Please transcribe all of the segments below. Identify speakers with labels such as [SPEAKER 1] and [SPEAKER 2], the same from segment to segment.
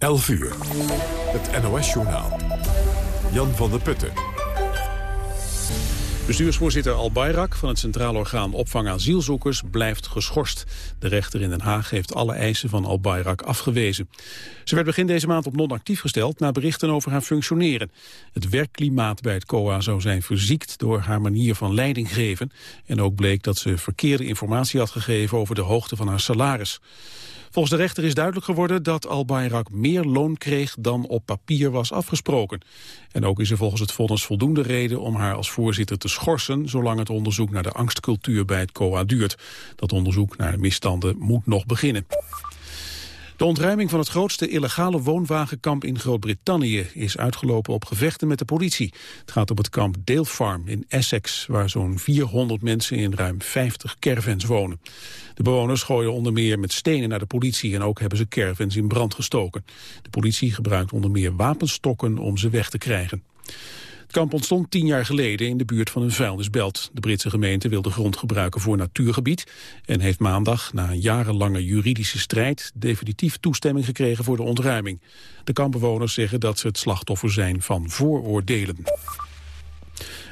[SPEAKER 1] 11 uur. Het NOS-journaal. Jan van der Putten.
[SPEAKER 2] Bestuursvoorzitter Al Bayrak van het Centraal Orgaan Opvang Asielzoekers blijft geschorst. De rechter in Den Haag heeft alle eisen van Al Bayrak afgewezen. Ze werd begin deze maand op non-actief gesteld na berichten over haar functioneren. Het werkklimaat bij het COA zou zijn verziekt door haar manier van leiding geven. En ook bleek dat ze verkeerde informatie had gegeven over de hoogte van haar salaris. Volgens de rechter is duidelijk geworden dat Al-Bayrak meer loon kreeg dan op papier was afgesproken. En ook is er volgens het vonnis voldoende reden om haar als voorzitter te schorsen, zolang het onderzoek naar de angstcultuur bij het COA duurt. Dat onderzoek naar de misstanden moet nog beginnen. De ontruiming van het grootste illegale woonwagenkamp in Groot-Brittannië is uitgelopen op gevechten met de politie. Het gaat om het kamp Dale Farm in Essex, waar zo'n 400 mensen in ruim 50 caravans wonen. De bewoners gooien onder meer met stenen naar de politie en ook hebben ze caravans in brand gestoken. De politie gebruikt onder meer wapenstokken om ze weg te krijgen. Het kamp ontstond tien jaar geleden in de buurt van een vuilnisbelt. De Britse gemeente wil de grond gebruiken voor natuurgebied... en heeft maandag, na een jarenlange juridische strijd... definitief toestemming gekregen voor de ontruiming. De kampbewoners zeggen dat ze het slachtoffer zijn van vooroordelen.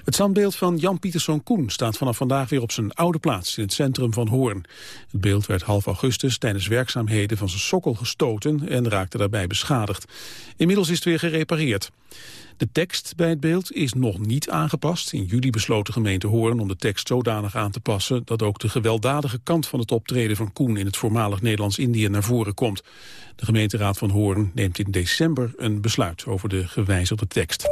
[SPEAKER 2] Het standbeeld van Jan Pieterszoon Koen staat vanaf vandaag weer op zijn oude plaats in het centrum van Hoorn. Het beeld werd half augustus tijdens werkzaamheden van zijn sokkel gestoten en raakte daarbij beschadigd. Inmiddels is het weer gerepareerd. De tekst bij het beeld is nog niet aangepast. In juli besloot de gemeente Hoorn om de tekst zodanig aan te passen... dat ook de gewelddadige kant van het optreden van Koen... in het voormalig Nederlands-Indië naar voren komt. De gemeenteraad van Hoorn neemt in december een besluit over de gewijzigde tekst.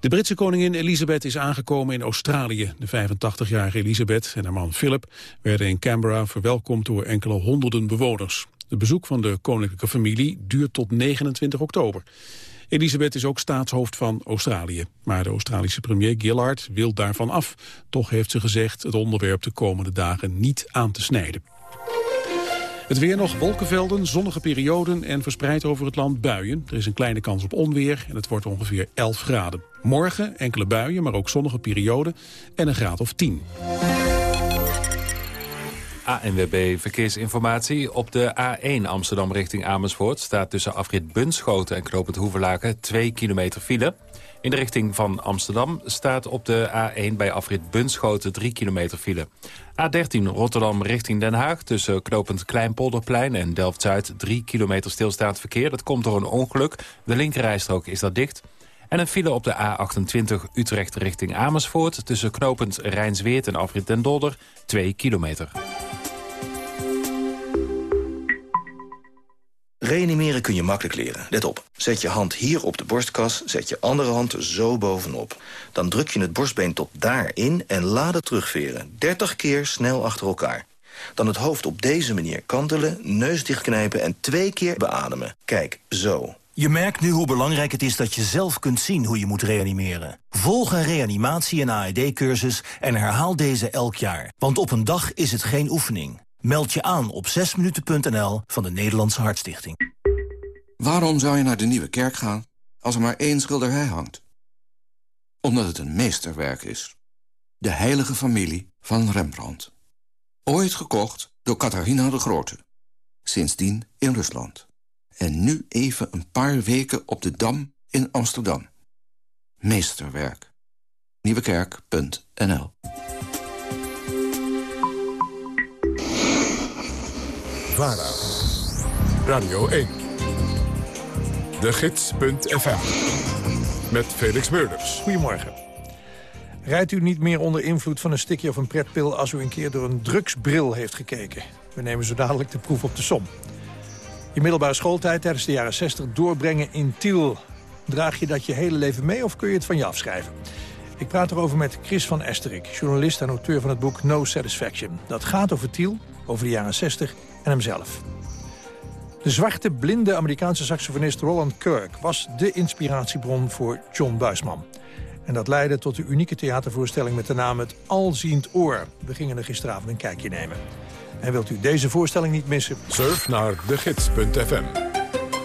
[SPEAKER 2] De Britse koningin Elisabeth is aangekomen in Australië. De 85-jarige Elisabeth en haar man Philip werden in Canberra verwelkomd door enkele honderden bewoners. Het bezoek van de koninklijke familie duurt tot 29 oktober. Elisabeth is ook staatshoofd van Australië. Maar de Australische premier Gillard wil daarvan af. Toch heeft ze gezegd het onderwerp de komende dagen niet aan te snijden. Het weer nog wolkenvelden, zonnige perioden en verspreid over het land buien. Er is een kleine kans op onweer en het wordt ongeveer 11 graden. Morgen enkele buien, maar ook zonnige perioden en een graad of 10.
[SPEAKER 3] ANWB Verkeersinformatie. Op de A1 Amsterdam richting Amersfoort... staat tussen afrit Bunschoten en Knoopend Hoeverlaken 2 kilometer file. In de richting van Amsterdam staat op de A1 bij afrit Bunschoten 3 kilometer file. A13 Rotterdam richting Den Haag tussen Knopend Kleinpolderplein en Delft-Zuid 3 kilometer stilstaand verkeer. Dat komt door een ongeluk. De linkerrijstrook is dat dicht. En een file op de A28 Utrecht richting Amersfoort... tussen knopend Rijnsweert en afrit Den Dolder, 2 kilometer.
[SPEAKER 4] Reanimeren kun je makkelijk leren. Let op. Zet je hand hier op de borstkas, zet je andere hand zo bovenop. Dan druk je het borstbeen tot daarin en laat het terugveren. 30 keer snel achter elkaar. Dan het hoofd op deze manier kantelen, neus dichtknijpen en twee keer beademen. Kijk, zo.
[SPEAKER 5] Je merkt nu hoe belangrijk het is dat je zelf kunt zien hoe je moet reanimeren. Volg een reanimatie- en AED-cursus en herhaal deze elk jaar. Want op een dag is het geen oefening. Meld je aan op 6minuten.nl van de Nederlandse Hartstichting.
[SPEAKER 6] Waarom zou je naar de Nieuwe Kerk gaan als er maar één schilderij hangt? Omdat het een meesterwerk is. De heilige familie van Rembrandt. Ooit gekocht door Catharina de Grote. Sindsdien in Rusland. En nu even een paar weken op de Dam in Amsterdam. Meesterwerk. Nieuwekerk.nl
[SPEAKER 1] VARA. Radio 1. De Gids.fm. Met Felix Meurders.
[SPEAKER 7] Goedemorgen. Rijdt u niet meer onder invloed van een stikje of een pretpil... als u een keer door een drugsbril heeft gekeken? We nemen zo dadelijk de proef op de som. Je middelbare schooltijd tijdens de jaren 60 doorbrengen in Tiel. Draag je dat je hele leven mee of kun je het van je afschrijven? Ik praat erover met Chris van Esterik, journalist en auteur van het boek No Satisfaction. Dat gaat over Tiel, over de jaren 60 en hemzelf. De zwarte, blinde Amerikaanse saxofonist Roland Kirk... was de inspiratiebron voor John Buisman. En dat leidde tot de unieke theatervoorstelling met de naam Het Alziend Oor. We gingen er gisteravond een kijkje nemen. En wilt u deze voorstelling niet missen?
[SPEAKER 1] Surf naar degids.fm.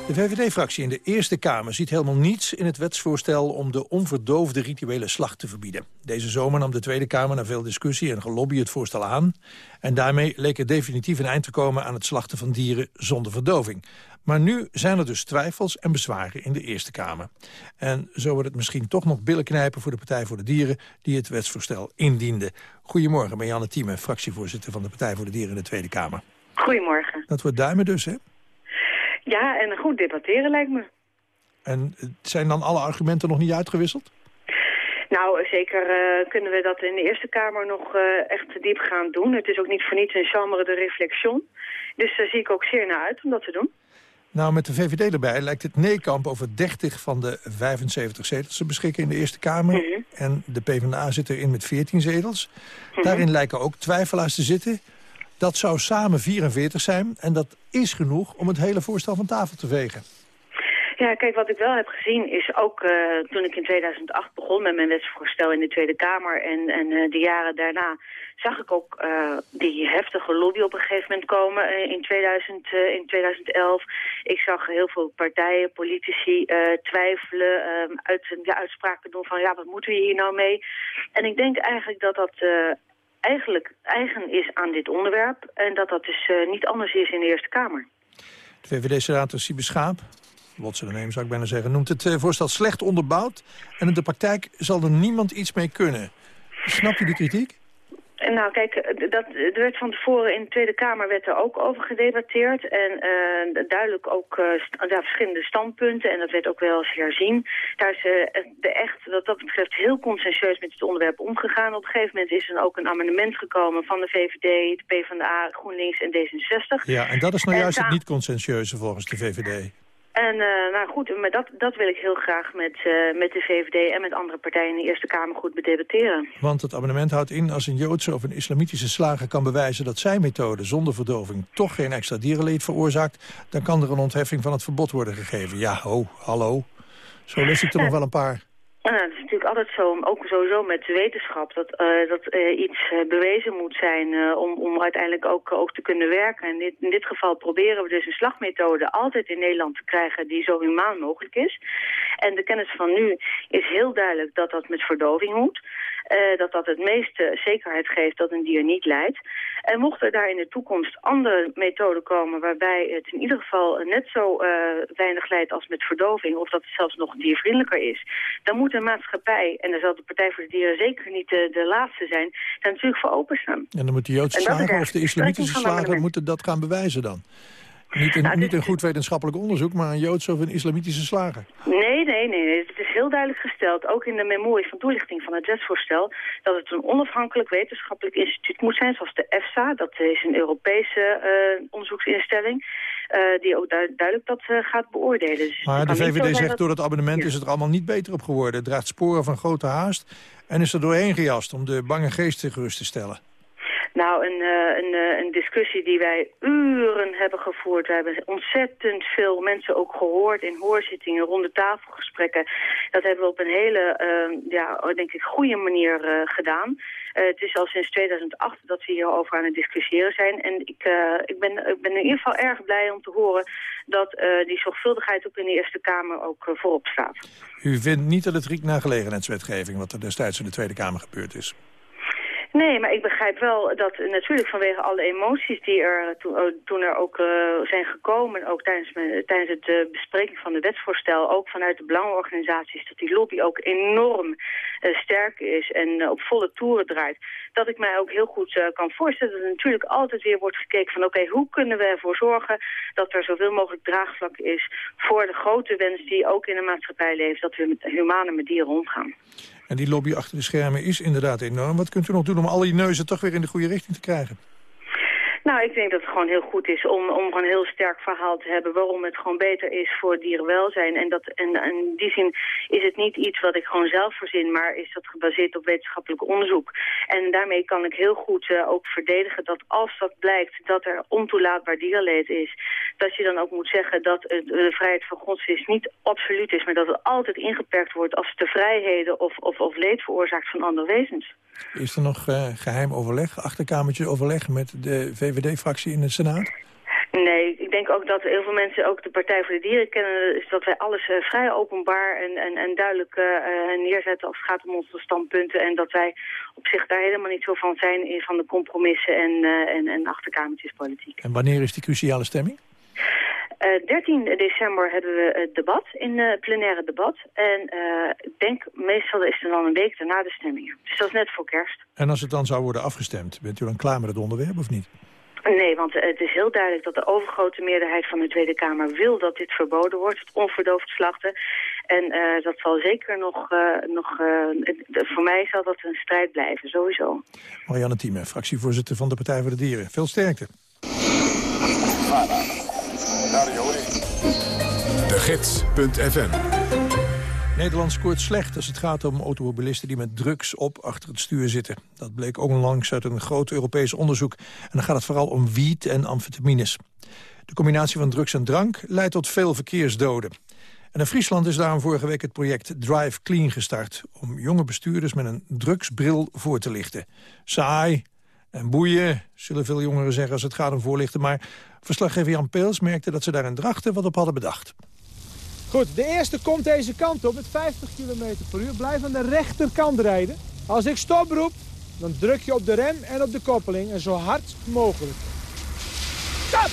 [SPEAKER 7] De VVD-fractie in de Eerste Kamer ziet helemaal niets in het wetsvoorstel om de onverdoofde rituele slacht te verbieden. Deze zomer nam de Tweede Kamer na veel discussie en gelobby het voorstel aan. En daarmee leek er definitief een eind te komen aan het slachten van dieren zonder verdoving. Maar nu zijn er dus twijfels en bezwaren in de Eerste Kamer. En zo wordt het misschien toch nog billen knijpen voor de Partij voor de Dieren... die het wetsvoorstel indiende. Goedemorgen, Marianne Thieme, fractievoorzitter van de Partij voor de Dieren in de Tweede Kamer.
[SPEAKER 8] Goedemorgen.
[SPEAKER 7] Dat wordt duimen dus, hè?
[SPEAKER 8] Ja, en goed debatteren lijkt me.
[SPEAKER 7] En zijn dan alle argumenten nog niet uitgewisseld?
[SPEAKER 8] Nou, zeker uh, kunnen we dat in de Eerste Kamer nog uh, echt diep gaan doen. Het is ook niet voor niets een chambre de réflexion. Dus daar zie ik ook zeer naar uit om dat te doen.
[SPEAKER 7] Nou, met de VVD erbij lijkt het nee-kamp over 30 van de 75 zetels te beschikken in de Eerste Kamer. Mm -hmm. En de PvdA zit erin met 14 zetels. Mm -hmm. Daarin lijken ook twijfelaars te zitten. Dat zou samen 44 zijn en dat is genoeg om het hele voorstel van tafel te vegen.
[SPEAKER 8] Ja, kijk, wat ik wel heb gezien is ook uh, toen ik in 2008 begon met mijn wetsvoorstel in de Tweede Kamer en, en uh, de jaren daarna zag ik ook uh, die heftige lobby op een gegeven moment komen in, 2000, in 2011. Ik zag heel veel partijen, politici twijfelen, uit, ja, uitspraken doen van ja, wat moeten we hier nou mee? En ik denk eigenlijk dat dat eigenlijk eigen is aan dit onderwerp en dat dat dus niet anders is in de Eerste Kamer.
[SPEAKER 7] De VVD-senator Siebe Schaap de neem zou ik bijna zeggen, noemt het voorstel slecht onderbouwd. En in de praktijk zal er niemand iets mee kunnen. Snapt u die kritiek?
[SPEAKER 8] Nou, kijk, dat, er werd van tevoren in de Tweede Kamer werd er ook over gedebatteerd. En uh, duidelijk ook uh, ja, verschillende standpunten. En dat werd ook wel eens herzien. Daar is uh, de echt, wat dat betreft, heel consensueus met het onderwerp omgegaan. Op een gegeven moment is er ook een amendement gekomen van de VVD, de PvdA, GroenLinks en D66.
[SPEAKER 7] Ja, en dat is nou juist het niet-consensueuze volgens de VVD.
[SPEAKER 8] En uh, nou goed, maar dat, dat wil ik heel graag met, uh, met de VVD en met andere partijen in de Eerste Kamer goed bedebatteren.
[SPEAKER 7] Want het amendement houdt in als een Joodse of een islamitische slager kan bewijzen dat zijn methode zonder verdoving toch geen extra dierenleed veroorzaakt, dan kan er een ontheffing van het verbod worden gegeven. Ja, ho, hallo. Zo lees ik er nog wel een paar.
[SPEAKER 8] Ja, het is natuurlijk altijd zo, ook sowieso met wetenschap, dat, uh, dat uh, iets uh, bewezen moet zijn om, om uiteindelijk ook, ook te kunnen werken. En dit, in dit geval proberen we dus een slagmethode altijd in Nederland te krijgen die zo humaan mogelijk is. En de kennis van nu is heel duidelijk dat dat met verdoving moet. dat dat het meeste zekerheid geeft dat een dier niet lijdt. En mocht er daar in de toekomst andere methoden komen waarbij het in ieder geval net zo weinig lijdt als met verdoving, of dat het zelfs nog diervriendelijker is, dan moet de maatschappij, en daar zal de Partij voor de Dieren zeker niet de, de laatste zijn, daar natuurlijk voor openstaan.
[SPEAKER 7] En dan moet de Joodse slager of de islamitische slager moeten dat gaan bewijzen dan? Niet een, nou, niet een goed wetenschappelijk onderzoek, maar een Joodse of een islamitische slager.
[SPEAKER 8] Nee, nee, nee. Heel duidelijk gesteld, ook in de memorie van toelichting van het wetsvoorstel, dat het een onafhankelijk wetenschappelijk instituut moet zijn, zoals de EFSA. Dat is een Europese uh, onderzoeksinstelling. Uh, die ook du duidelijk dat uh, gaat beoordelen. Dus
[SPEAKER 7] maar de VVD zegt dat... door het abonnement ja. is het er allemaal niet beter op geworden. Het draagt sporen van grote haast en is er doorheen gejast om de bange geesten gerust te stellen.
[SPEAKER 8] Nou, een, een, een, discussie die wij uren hebben gevoerd. We hebben ontzettend veel mensen ook gehoord in hoorzittingen, ronde tafelgesprekken. Dat hebben we op een hele, uh, ja, denk ik, goede manier uh, gedaan. Het is al sinds 2008 dat we hierover aan het discussiëren zijn. En ik, ik, ben, ik ben in ieder geval erg blij om te horen dat die zorgvuldigheid ook in de Eerste Kamer ook voorop staat.
[SPEAKER 7] U vindt niet dat het riekt naar gelegenheidswetgeving wat er destijds in de Tweede Kamer gebeurd is?
[SPEAKER 8] Nee, maar ik begrijp wel dat natuurlijk vanwege alle emoties die er to, toen er ook uh, zijn gekomen, ook tijdens, tijdens het uh, bespreking van de wetsvoorstel, ook vanuit de belangenorganisaties, dat die lobby ook enorm sterk is en op volle toeren draait, dat ik mij ook heel goed kan voorstellen dat er natuurlijk altijd weer wordt gekeken van oké, hoe kunnen we ervoor zorgen dat er zoveel mogelijk draagvlak is voor de grote wens die ook in de maatschappij leeft, dat we met humane met dieren omgaan.
[SPEAKER 7] En die lobby achter de schermen is inderdaad enorm. Wat kunt u nog doen om al die neuzen toch weer in de goede richting te krijgen?
[SPEAKER 8] Nou, ik denk dat het gewoon heel goed is om, om een heel sterk verhaal te hebben waarom het gewoon beter is voor dierenwelzijn. En, dat, en, en in die zin is het niet iets wat ik gewoon zelf verzin, maar is dat gebaseerd op wetenschappelijk onderzoek. En daarmee kan ik heel goed uh, ook verdedigen dat als dat blijkt dat er ontoelaatbaar dierenleed is, dat je dan ook moet zeggen dat de vrijheid van godsdienst niet absoluut is, maar dat het altijd ingeperkt wordt als de vrijheden of, of, of leed veroorzaakt van andere wezens.
[SPEAKER 7] Is er nog uh, geheim overleg, achterkamertje overleg met de VVD? VVD-fractie in de Senaat?
[SPEAKER 8] Nee, ik denk ook dat heel veel mensen ook de Partij voor de Dieren kennen. Is dat wij alles uh, vrij openbaar en, en, en duidelijk uh, neerzetten als het gaat om onze standpunten. En dat wij op zich daar helemaal niet zo van zijn in van de compromissen en, en, en achterkamertjespolitiek.
[SPEAKER 7] En wanneer is die cruciale stemming?
[SPEAKER 8] Uh, 13 december hebben we het debat, in uh, plenaire debat. En uh, ik denk, meestal is het dan een week daarna de stemmingen. Dus dat is net voor kerst.
[SPEAKER 7] En als het dan zou worden afgestemd, bent u dan klaar met het onderwerp of niet?
[SPEAKER 8] Nee, want het is heel duidelijk dat de overgrote meerderheid van de Tweede Kamer wil dat dit verboden wordt, het onverdoofd slachten. En uh, dat zal zeker nog, uh, nog uh, voor mij zal dat een strijd blijven, sowieso.
[SPEAKER 7] Marianne Thieme, fractievoorzitter van de Partij voor de Dieren. Veel sterkte.
[SPEAKER 1] De Gids.fm
[SPEAKER 7] Nederland scoort slecht als het gaat om automobilisten die met drugs op achter het stuur zitten. Dat bleek onlangs uit een groot Europees onderzoek. En dan gaat het vooral om wiet en amfetamines. De combinatie van drugs en drank leidt tot veel verkeersdoden. En in Friesland is daarom vorige week het project Drive Clean gestart... om jonge bestuurders met een drugsbril voor te lichten. Saai en boeien, zullen veel jongeren zeggen als het gaat om voorlichten... maar verslaggever Jan Peels merkte dat ze daar in Drachten wat op hadden bedacht.
[SPEAKER 9] Goed, de eerste komt deze kant op met 50 km per uur. Blijf aan de rechterkant rijden. Als ik stop roep, dan druk je op de rem en op de koppeling. En zo hard mogelijk. Stop!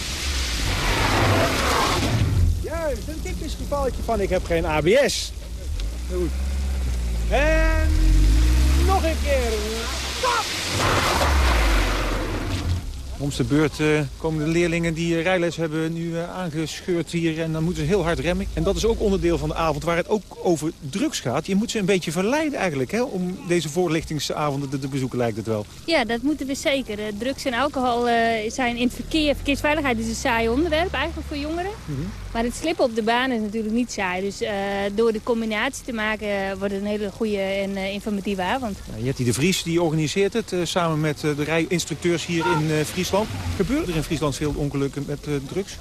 [SPEAKER 9] Juist, een typisch gevalletje van ik heb geen ABS. Goed. En nog een keer. Stop!
[SPEAKER 10] Om de beurt uh, komen de leerlingen die uh, rijles hebben nu uh, aangescheurd hier. En dan moeten ze heel hard remmen. En dat is ook onderdeel van de avond waar het ook over drugs gaat. Je moet ze een beetje verleiden eigenlijk hè, om deze voorlichtingsavonden te, te bezoeken lijkt het wel.
[SPEAKER 11] Ja, dat moeten we zeker. drugs en alcohol zijn in het verkeer. Verkeersveiligheid is een saai onderwerp eigenlijk voor jongeren. Mm -hmm. Maar het slippen op de baan is natuurlijk niet saai. Dus door de combinatie te maken wordt het een hele goede en informatieve avond.
[SPEAKER 10] Ja, je hebt hier de Vries die organiseert het samen met de rijinstructeurs hier in Friesland. Gebeuren er in Friesland veel ongelukken met uh, drugs?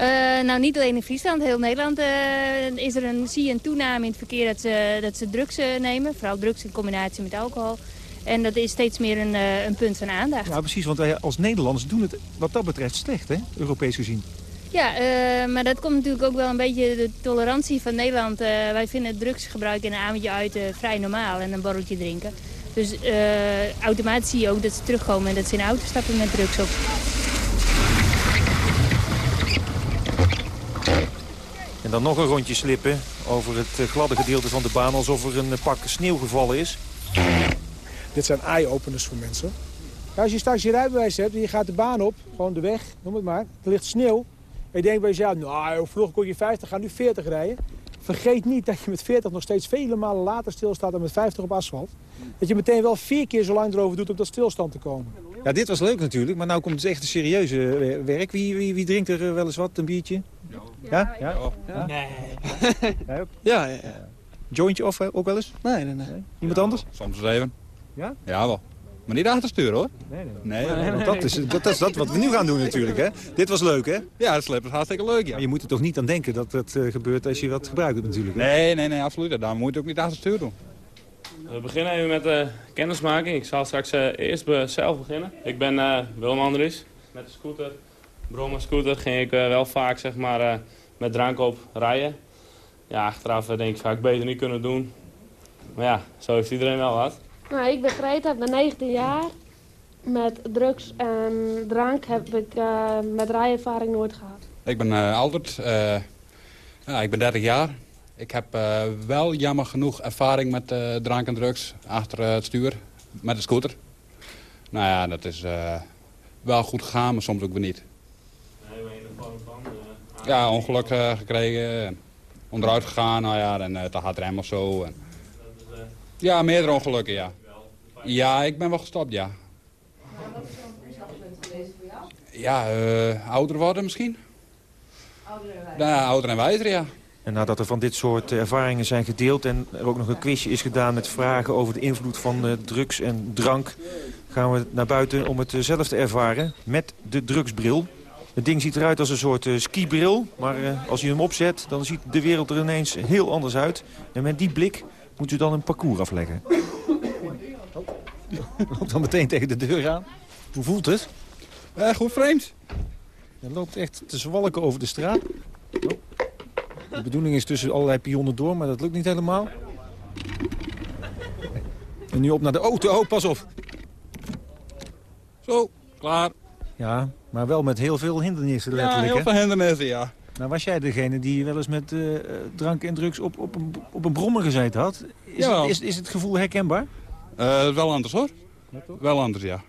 [SPEAKER 11] Uh, nou, niet alleen in Friesland. Heel Nederland uh, is er een, zie je een toename in het verkeer dat ze, dat ze drugs nemen. Vooral drugs in combinatie met alcohol. En dat is steeds meer een, een punt van aandacht.
[SPEAKER 10] Ja, precies. Want wij als Nederlanders doen het wat dat betreft slecht, hè? Europees gezien.
[SPEAKER 11] Ja, maar dat komt natuurlijk ook wel een beetje de tolerantie van Nederland. Wij vinden drugsgebruik en een avondje uit vrij normaal en een borreltje drinken. Dus automatisch zie je ook dat ze terugkomen en dat ze in de auto stappen met drugs op.
[SPEAKER 10] En dan nog een rondje slippen over het gladde gedeelte van de baan... alsof er een pak sneeuw gevallen is.
[SPEAKER 9] Dit zijn eye-openers voor mensen. Ja, als je straks je rijbewijs hebt en je gaat de baan op, gewoon de weg, noem het maar. Er ligt sneeuw. En je denkt bij jezelf, nou, vroeger kon je 50, ga nu 40 rijden. Vergeet niet dat je met 40 nog steeds vele malen later stilstaat dan met 50 op asfalt. Dat je meteen wel vier keer zo lang erover doet om tot stilstand te komen.
[SPEAKER 10] Ja, dit was leuk natuurlijk, maar nu komt het echt een serieuze werk. Wie, wie, wie drinkt er wel eens wat, een biertje? Ja? Ja? ja?
[SPEAKER 9] Nee.
[SPEAKER 10] Jij ook?
[SPEAKER 9] Ja, ja, ja.
[SPEAKER 10] Jointje of ook wel eens?
[SPEAKER 9] Nee, nee, nee.
[SPEAKER 10] Iemand anders?
[SPEAKER 12] Soms eens even.
[SPEAKER 10] Ja?
[SPEAKER 12] Ja, wel. Maar niet achter sturen hoor.
[SPEAKER 10] Nee, nee. nee, nee, nee dat, is, dat, is dat wat we nu gaan doen natuurlijk. Hè? Dit was leuk hè?
[SPEAKER 12] Ja, dat is hartstikke leuk ja.
[SPEAKER 10] Maar je moet er toch niet aan denken dat dat uh, gebeurt als je wat gebruikt natuurlijk. Hè?
[SPEAKER 12] Nee, nee, nee, absoluut. Daar moet je ook niet achter stuur doen.
[SPEAKER 13] We beginnen even met de uh, kennismaking. Ik zal straks uh, eerst zelf beginnen. Ik ben uh, Willem Andries. Met de scooter, brommer scooter, ging ik wel vaak zeg maar, met drank op rijden. Ja, achteraf denk ik vaak beter niet kunnen doen. Maar ja, zo heeft iedereen wel wat.
[SPEAKER 14] Nou, ik ben Greta, ik ben 19 jaar. Met drugs en drank heb ik uh, met rijervaring nooit gehad.
[SPEAKER 12] Ik ben uh, ik ben 30 jaar. Ik heb wel jammer genoeg ervaring met drank en drugs achter het stuur, met de scooter. Nou ja, dat is wel goed gegaan, maar soms ook weer niet.
[SPEAKER 13] Nee, van?
[SPEAKER 12] Ja, ongeluk gekregen, onderuit gegaan, nou ja, en te hard rem of zo. En... Ja, meerdere ongelukken, ja. Ja, ik ben wel gestopt, ja.
[SPEAKER 14] Wat is zo'n omslagpunt geweest voor jou?
[SPEAKER 12] Ja, uh, ouder worden misschien.
[SPEAKER 14] Ouder en wijzer?
[SPEAKER 12] Ja, ouder en wijzer, ja.
[SPEAKER 10] En nadat er van dit soort ervaringen zijn gedeeld... en er ook nog een quizje is gedaan met vragen over de invloed van uh, drugs en drank... gaan we naar buiten om het zelf te ervaren met de drugsbril. Het ding ziet eruit als een soort uh, skibril, maar als je hem opzet... dan ziet de wereld er ineens heel anders uit. En met die blik moet u dan een parcours afleggen. Loopt dan meteen tegen de deur aan. Hoe voelt het?
[SPEAKER 12] Goed vreemd.
[SPEAKER 10] Er loopt echt te zwalken over de straat. De bedoeling is tussen allerlei pionnen door, maar dat lukt niet helemaal. En nu op naar de auto. Oh, pas op.
[SPEAKER 12] Zo, klaar.
[SPEAKER 10] Ja, maar wel met heel veel hindernissen
[SPEAKER 12] Ja,
[SPEAKER 10] letterlijk,
[SPEAKER 12] heel
[SPEAKER 10] hè?
[SPEAKER 12] veel hindernissen, ja.
[SPEAKER 10] Nou, was jij degene die wel eens met eh, eh, drank en drugs op, op, een, op een brommer gezeten had? Is,
[SPEAKER 12] Jawel.
[SPEAKER 10] het, is, is het gevoel herkenbaar?
[SPEAKER 12] Eh, wel anders, hoor. Wel anders, ja.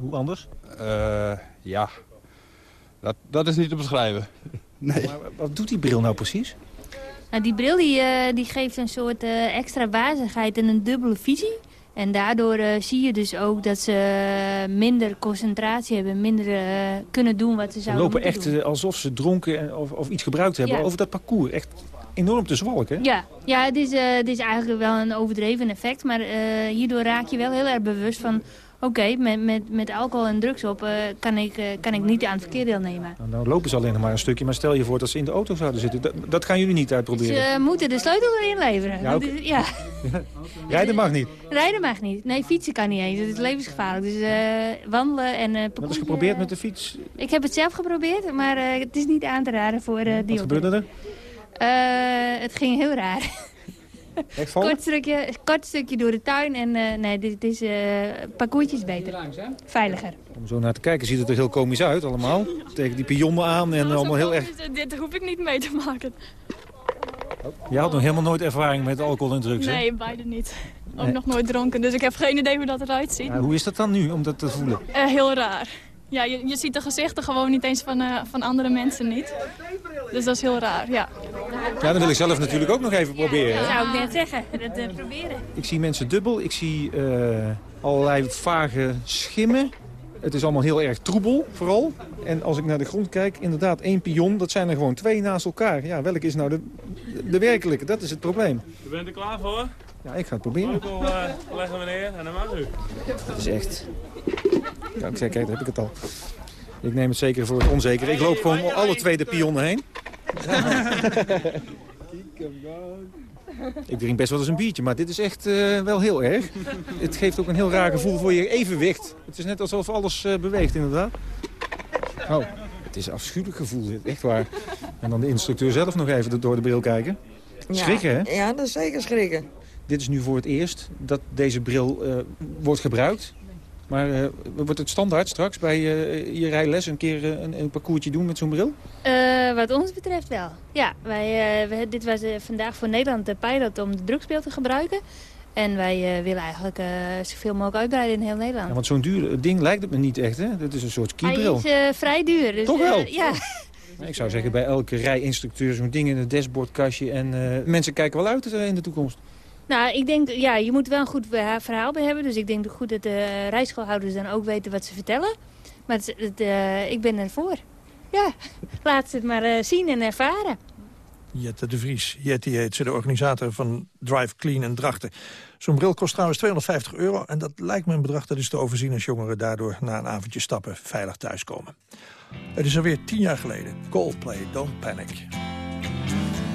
[SPEAKER 10] Hoe anders?
[SPEAKER 12] Eh, ja. Dat, dat is niet te beschrijven. Nee.
[SPEAKER 10] Maar wat doet die bril nou precies?
[SPEAKER 11] Nou, die bril die, eh, die geeft een soort eh, extra wazigheid en een dubbele visie. En daardoor eh, zie je dus ook dat ze minder concentratie hebben, minder eh, kunnen doen wat ze zouden
[SPEAKER 10] lopen echt
[SPEAKER 11] doen.
[SPEAKER 10] eh, alsof ze dronken en- of, of iets gebruikt hebben
[SPEAKER 11] Ja.
[SPEAKER 10] over dat parcours. Echt enorm te zwalken.
[SPEAKER 11] Ja, ja het, is, eh, het is eigenlijk wel een overdreven effect. Maar eh, hierdoor raak je wel heel erg bewust van... oké, met, met, met alcohol en drugs op eh, kan, ik, eh, kan ik niet aan het verkeer deelnemen.
[SPEAKER 10] Nou, nou lopen ze alleen nog maar een stukje, maar stel je voor dat ze in de auto zouden zitten. Dat, dat gaan jullie niet uitproberen.
[SPEAKER 11] Ze moeten de sleutel erin leveren.
[SPEAKER 10] Ja,
[SPEAKER 11] Dat.
[SPEAKER 10] Rijden mag niet.
[SPEAKER 11] Rijden mag niet. Nee, fietsen kan niet eens. Het is levensgevaarlijk. Dus eh, wandelen en eh
[SPEAKER 10] Dat is geprobeerd
[SPEAKER 11] eh,
[SPEAKER 10] met de fiets.
[SPEAKER 11] Ik heb het zelf geprobeerd, maar eh, het is niet aan te raden voor eh die
[SPEAKER 10] Wat gebeurde er?
[SPEAKER 11] Eh, het ging heel raar. Kort stukje, kort stukje door de tuin en eh, nee, dit is eh parcoursje is beter. Veiliger.
[SPEAKER 10] Om zo naar te kijken ziet het er heel komisch uit allemaal. Tegen die pionnen aan en allemaal heel erg...
[SPEAKER 15] Dit hoef ik niet mee te maken.
[SPEAKER 10] Je had nog helemaal nooit ervaring met alcohol en drugs, hè?
[SPEAKER 15] Nee, beide niet. Ook
[SPEAKER 10] Nee.
[SPEAKER 15] nog nooit dronken, dus ik heb geen idee hoe dat eruit ziet.
[SPEAKER 10] Ja, hoe is dat dan nu, om dat te voelen?
[SPEAKER 15] Eh, heel raar. Ja, je, je ziet de gezichten gewoon niet eens van, eh, van andere mensen niet. Dus dat is heel raar, ja.
[SPEAKER 10] Ja, dat wil ik zelf natuurlijk ook nog even proberen.
[SPEAKER 11] Dat
[SPEAKER 10] hè?
[SPEAKER 11] zou ik net zeggen. Dat eh, proberen.
[SPEAKER 10] Ik zie mensen dubbel. Ik zie eh, allerlei vage schimmen. Het is allemaal heel erg troebel, vooral. En als ik naar de grond kijk, inderdaad, één pion, dat zijn er gewoon twee naast elkaar. Ja, welke is nou de, de werkelijke? Dat is het probleem.
[SPEAKER 13] U bent er klaar voor?
[SPEAKER 10] Ja, ik ga het proberen.
[SPEAKER 13] Uh, leggen we neer en dan mag u.
[SPEAKER 10] Dat is echt... Ja, ik zeg, kijk, daar heb ik het al. Ik neem het zeker voor het onzeker. Ik loop gewoon alle twee de pionnen heen. Ik drink best wel eens een biertje, maar dit is echt eh, wel heel erg. Het geeft ook een heel raar gevoel voor je evenwicht. Het is net alsof alles eh, beweegt, inderdaad. Oh, het is een afschuwelijk gevoel, dit, echt waar. En dan de instructeur zelf nog even door de bril kijken. Schrikken, hè?
[SPEAKER 16] Ja, dat is zeker schrikken.
[SPEAKER 10] Dit is nu voor het eerst dat deze bril eh, wordt gebruikt. Maar eh, wordt het standaard straks bij eh, je rijles een keer eh, een, een parcoursje doen met zo'n bril?
[SPEAKER 11] Wat ons betreft wel. Ja, wij, we- dit was vandaag voor Nederland de pilot om de drugsbeeld te gebruiken. En wij willen eigenlijk zoveel mogelijk uitbreiden in heel Nederland.
[SPEAKER 10] Ja, want zo'n duur ding lijkt het me niet echt, hè? Dat is een soort
[SPEAKER 11] Hij
[SPEAKER 10] skibril.
[SPEAKER 11] is vrij duur. Dus,
[SPEAKER 10] Toch wel?
[SPEAKER 11] ja.
[SPEAKER 10] Ik zou zeggen, bij elke rijinstructeur zo'n ding in het dashboardkastje. En mensen kijken wel uit in de toekomst.
[SPEAKER 11] Nou, ik denk, ja, je moet wel een goed verha- verhaal bij hebben. Dus ik denk goed dat de rijschoolhouders dan ook weten wat ze vertellen. Maar eh, ik ben ervoor. Ja, laat ze het maar eh, zien en ervaren.
[SPEAKER 7] Jette de Vries, Jetty heet ze, de organisator van Drive Clean en Drachten. Zo'n bril kost trouwens 250 euro en dat lijkt me een bedrag dat is te overzien als jongeren daardoor na een avondje stappen veilig thuiskomen. Het is alweer tien jaar geleden. Coldplay, Don't Panic.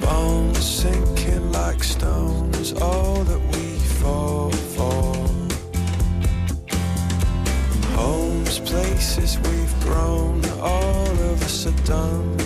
[SPEAKER 17] Bones sinking like stones, all that we fall for. Homes, places we've grown, all of us are done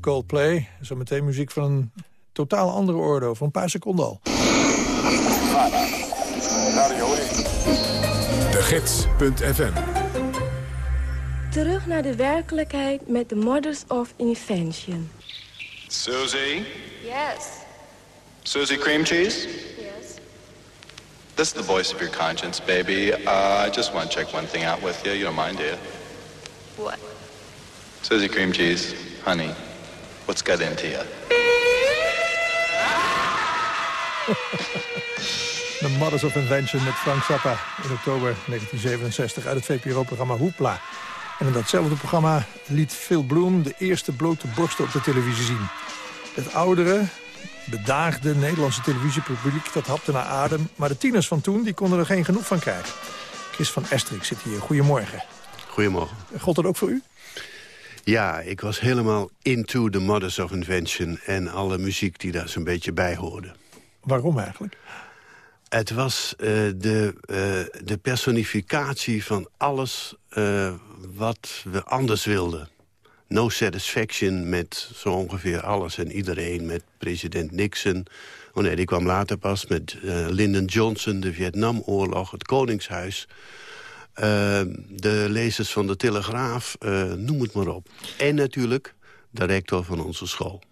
[SPEAKER 7] Coldplay. Zometeen muziek van een totaal andere orde, over een paar seconden al.
[SPEAKER 1] De Gids.fm
[SPEAKER 16] Terug naar de werkelijkheid met de Mothers of Invention.
[SPEAKER 18] Susie?
[SPEAKER 16] Yes.
[SPEAKER 18] Susie cream cheese?
[SPEAKER 16] Yes.
[SPEAKER 18] This is the voice of your conscience, baby. Uh, I just want to check one thing out with you. You don't mind, do you?
[SPEAKER 16] What?
[SPEAKER 18] Susie cream cheese, honey, what's got into you?
[SPEAKER 7] The Mothers of Invention met Frank Zappa in oktober 1967 uit het VPRO-programma Hoepla. En in datzelfde programma liet Phil Bloom de eerste blote borsten op de televisie zien. Het oudere, bedaagde Nederlandse televisiepubliek dat hapte naar adem. Maar de tieners van toen die konden er geen genoeg van krijgen. Chris van Estrik zit hier. Goedemorgen.
[SPEAKER 19] Goedemorgen.
[SPEAKER 7] Gold dat ook voor u?
[SPEAKER 19] Ja, ik was helemaal into the Mothers of Invention... en alle muziek die daar zo'n beetje bij hoorde.
[SPEAKER 7] Waarom eigenlijk?
[SPEAKER 19] Het was eh, de, eh, de personificatie van alles eh, wat we anders wilden. No satisfaction met zo ongeveer alles en iedereen. Met president Nixon. Oh nee, die kwam later pas met Lyndon Johnson, de Vietnamoorlog, het Koningshuis. Uh, de lezers van de Telegraaf, uh, noem het maar op. En natuurlijk de rector van onze school.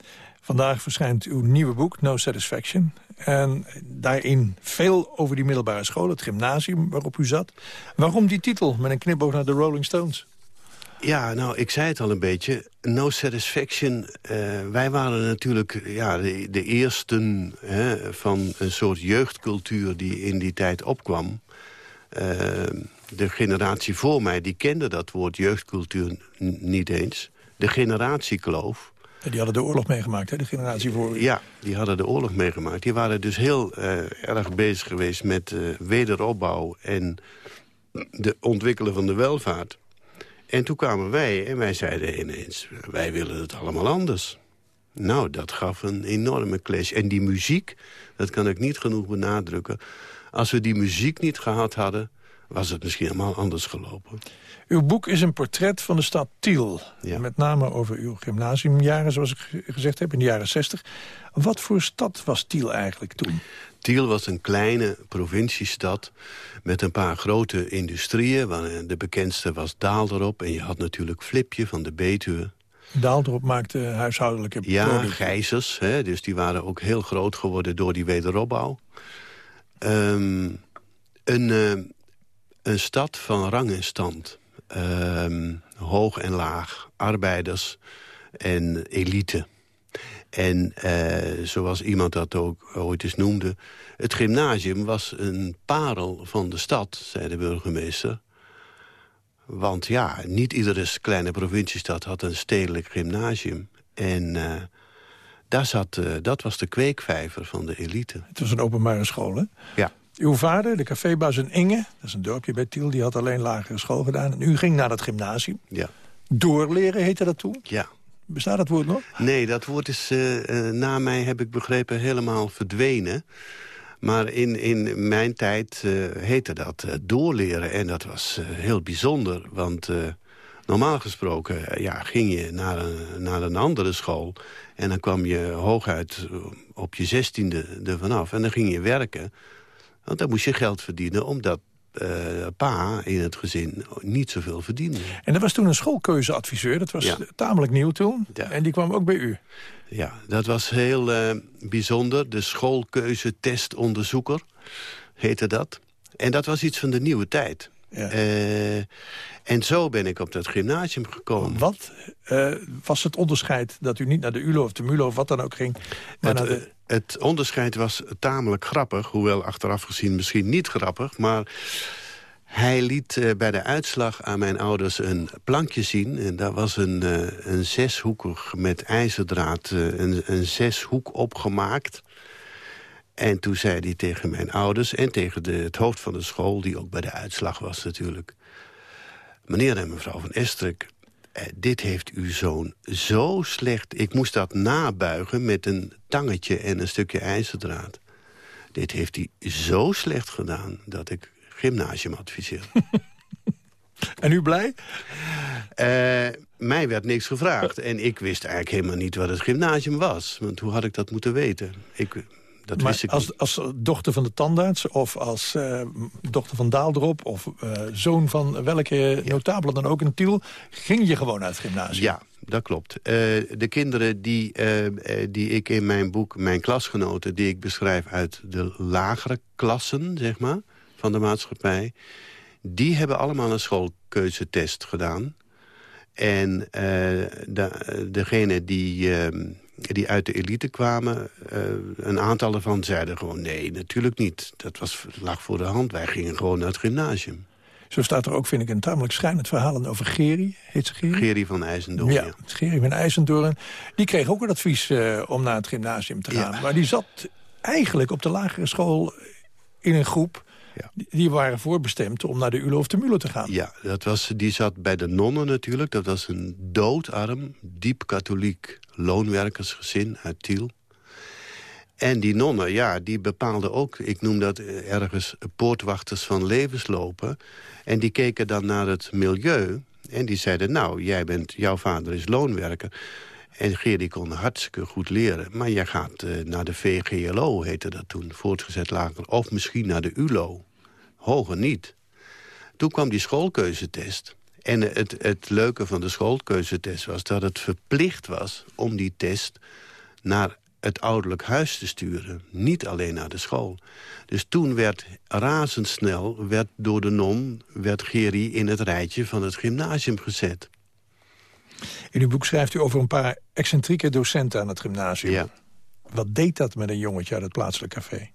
[SPEAKER 7] Vandaag verschijnt uw nieuwe boek, No Satisfaction. En daarin veel over die middelbare school, het gymnasium waarop u zat. Waarom die titel met een knipoog naar de Rolling Stones?
[SPEAKER 19] Ja, nou, ik zei het al een beetje. No Satisfaction. Uh, wij waren natuurlijk ja, de, de eersten hè, van een soort jeugdcultuur die in die tijd opkwam. Uh, de generatie voor mij, die kende dat woord jeugdcultuur niet eens. De generatiekloof.
[SPEAKER 7] Ja, die hadden de oorlog meegemaakt, hè, de generatie voor u.
[SPEAKER 19] Ja, die hadden de oorlog meegemaakt. Die waren dus heel uh, erg bezig geweest met uh, wederopbouw... en de ontwikkelen van de welvaart. En toen kwamen wij en wij zeiden ineens... wij willen het allemaal anders. Nou, dat gaf een enorme clash. En die muziek, dat kan ik niet genoeg benadrukken... als we die muziek niet gehad hadden was het misschien helemaal anders gelopen.
[SPEAKER 7] Uw boek is een portret van de stad Tiel. Ja. Met name over uw gymnasiumjaren, zoals ik gezegd heb, in de jaren 60. Wat voor stad was Tiel eigenlijk toen?
[SPEAKER 19] Tiel was een kleine provinciestad met een paar grote industrieën. De bekendste was Daalderop en je had natuurlijk Flipje van de Betuwe.
[SPEAKER 7] Daalderop maakte huishoudelijke
[SPEAKER 19] Ja,
[SPEAKER 7] producten.
[SPEAKER 19] gijzers, hè, dus die waren ook heel groot geworden door die wederopbouw. Um, een... Een stad van rang en stand. Uh, hoog en laag, arbeiders en elite. En uh, zoals iemand dat ook ooit eens noemde... het gymnasium was een parel van de stad, zei de burgemeester. Want ja, niet iedere kleine provinciestad had een stedelijk gymnasium. En uh, daar zat, dat was de kweekvijver van de elite.
[SPEAKER 7] Het was een openbare school, hè?
[SPEAKER 19] Ja.
[SPEAKER 7] Uw vader, de cafébaas in Inge, dat is een dorpje bij Tiel... die had alleen lagere school gedaan. En u ging naar het gymnasium.
[SPEAKER 19] Ja.
[SPEAKER 7] Doorleren heette dat toen?
[SPEAKER 19] Ja.
[SPEAKER 7] Bestaat dat woord nog?
[SPEAKER 19] Nee, dat woord is uh, uh, na mij, heb ik begrepen, helemaal verdwenen. Maar in, in mijn tijd uh, heette dat doorleren. En dat was heel bijzonder, want... Normaal gesproken ja, ging je naar een, naar een andere school... en dan kwam je hooguit op je zestiende er vanaf. En dan ging je werken... Want dan moest je geld verdienen, omdat uh, pa in het gezin niet zoveel verdiende.
[SPEAKER 7] En er was toen een schoolkeuzeadviseur, dat was ja. tamelijk nieuw toen.
[SPEAKER 19] Ja.
[SPEAKER 7] En die kwam ook bij u.
[SPEAKER 19] Ja, dat was heel uh, bijzonder. De schoolkeuzetestonderzoeker heette dat. En dat was iets van de nieuwe tijd.
[SPEAKER 7] Ja.
[SPEAKER 19] Uh, en zo ben ik op dat gymnasium gekomen.
[SPEAKER 7] Wat uh, was het onderscheid dat u niet naar de ULO of de MULO of wat dan ook ging? Maar
[SPEAKER 19] het,
[SPEAKER 7] naar de...
[SPEAKER 19] het onderscheid was tamelijk grappig. Hoewel achteraf gezien misschien niet grappig. Maar hij liet uh, bij de uitslag aan mijn ouders een plankje zien. En daar was een, uh, een zeshoekig met ijzerdraad een, een zeshoek opgemaakt. En toen zei hij tegen mijn ouders en tegen de, het hoofd van de school... die ook bij de uitslag was natuurlijk... meneer en mevrouw van Estrik, eh, dit heeft uw zoon zo slecht... ik moest dat nabuigen met een tangetje en een stukje ijzerdraad. dit heeft hij zo slecht gedaan dat ik gymnasium adviseer.
[SPEAKER 7] en u blij?
[SPEAKER 19] Eh, mij werd niks gevraagd. En ik wist eigenlijk helemaal niet wat het gymnasium was. Want hoe had ik dat moeten weten? Ik, dat
[SPEAKER 7] maar
[SPEAKER 19] wist ik
[SPEAKER 7] als,
[SPEAKER 19] niet.
[SPEAKER 7] als dochter van de tandarts of als eh, dochter van Daaldrop... of eh, zoon van welke notabele dan ook in Tiel... ging je gewoon uit het gymnasium?
[SPEAKER 19] Ja, dat klopt. Eh, de kinderen die, die ik in mijn boek, mijn klasgenoten... die ik beschrijf uit de lagere klassen, zeg maar, van de maatschappij... die hebben allemaal een schoolkeuzetest gedaan. En de, degene die, eh, die uit de elite kwamen... eh, een aantal ervan zeiden gewoon... nee, natuurlijk niet. Dat was, lag voor de hand. Wij gingen gewoon naar het gymnasium.
[SPEAKER 7] Zo staat er ook, vind ik, een tamelijk schijnend verhaal over Geri. Heet ze Geri?
[SPEAKER 19] Geri van IJzendoorn,
[SPEAKER 7] Ja,
[SPEAKER 19] ja.
[SPEAKER 7] Geri van IJzendoorn. Die kreeg ook een advies eh, om naar het gymnasium te gaan. Maar die zat eigenlijk op de lagere school in een groep... Die, die waren voorbestemd om naar de ULO of de Mulo te gaan.
[SPEAKER 19] Ja, dat was, die zat bij de nonnen natuurlijk. Dat was een doodarm, diep katholiek loonwerkersgezin uit Tiel. En die nonnen, ja, die bepaalden ook... ik noem dat ergens poortwachters van levenslopen. En die keken dan naar het milieu. En die zeiden, nou, jij bent, jouw vader is loonwerker. En Gerdy kon hartstikke goed leren. Maar jij gaat eh, naar de VGLO, heette dat toen, voortgezet lager. Of misschien naar de ULO. Hoger niet. Toen kwam die schoolkeuzetest. En het, het leuke van de schoolkeuzetest was dat het verplicht was... om die test naar het ouderlijk huis te sturen. Niet alleen naar de school. Dus toen werd razendsnel, werd door de non... werd Gerry in het rijtje van het gymnasium gezet.
[SPEAKER 7] In uw boek schrijft u over een paar excentrieke docenten aan het gymnasium. Wat deed dat met een jongetje uit het plaatselijk café?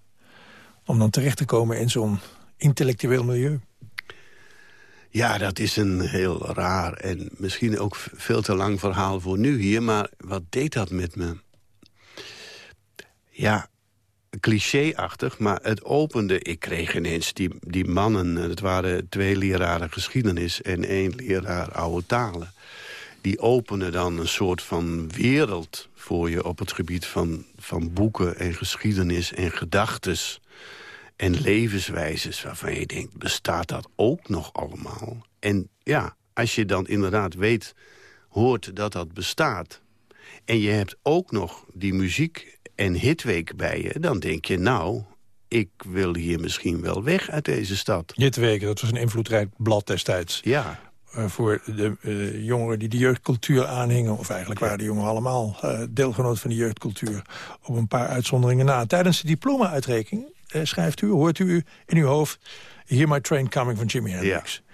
[SPEAKER 7] Om dan terecht te komen in zo'n intellectueel milieu.
[SPEAKER 19] Ja, dat is een heel raar en misschien ook veel te lang verhaal voor nu hier. Maar wat deed dat met me? Ja, clichéachtig, maar het opende... Ik kreeg ineens die, die mannen, het waren twee leraren geschiedenis... en één leraar oude talen. Die openen dan een soort van wereld voor je... op het gebied van, van boeken en geschiedenis en gedachtes en levenswijzes waarvan je denkt, bestaat dat ook nog allemaal? En ja, als je dan inderdaad weet, hoort dat dat bestaat... en je hebt ook nog die muziek en hitweek bij je... dan denk je, nou, ik wil hier misschien wel weg uit deze stad.
[SPEAKER 7] Hitweken, dat was een invloedrijk blad destijds.
[SPEAKER 19] Ja.
[SPEAKER 7] Uh, voor de uh, jongeren die de jeugdcultuur aanhingen... of eigenlijk waren de jongeren allemaal uh, deelgenoot van de jeugdcultuur... op een paar uitzonderingen na. Tijdens de diploma-uitreiking schrijft u, hoort u in uw hoofd... Hear My Train Coming van Jimi Hendrix. Ja.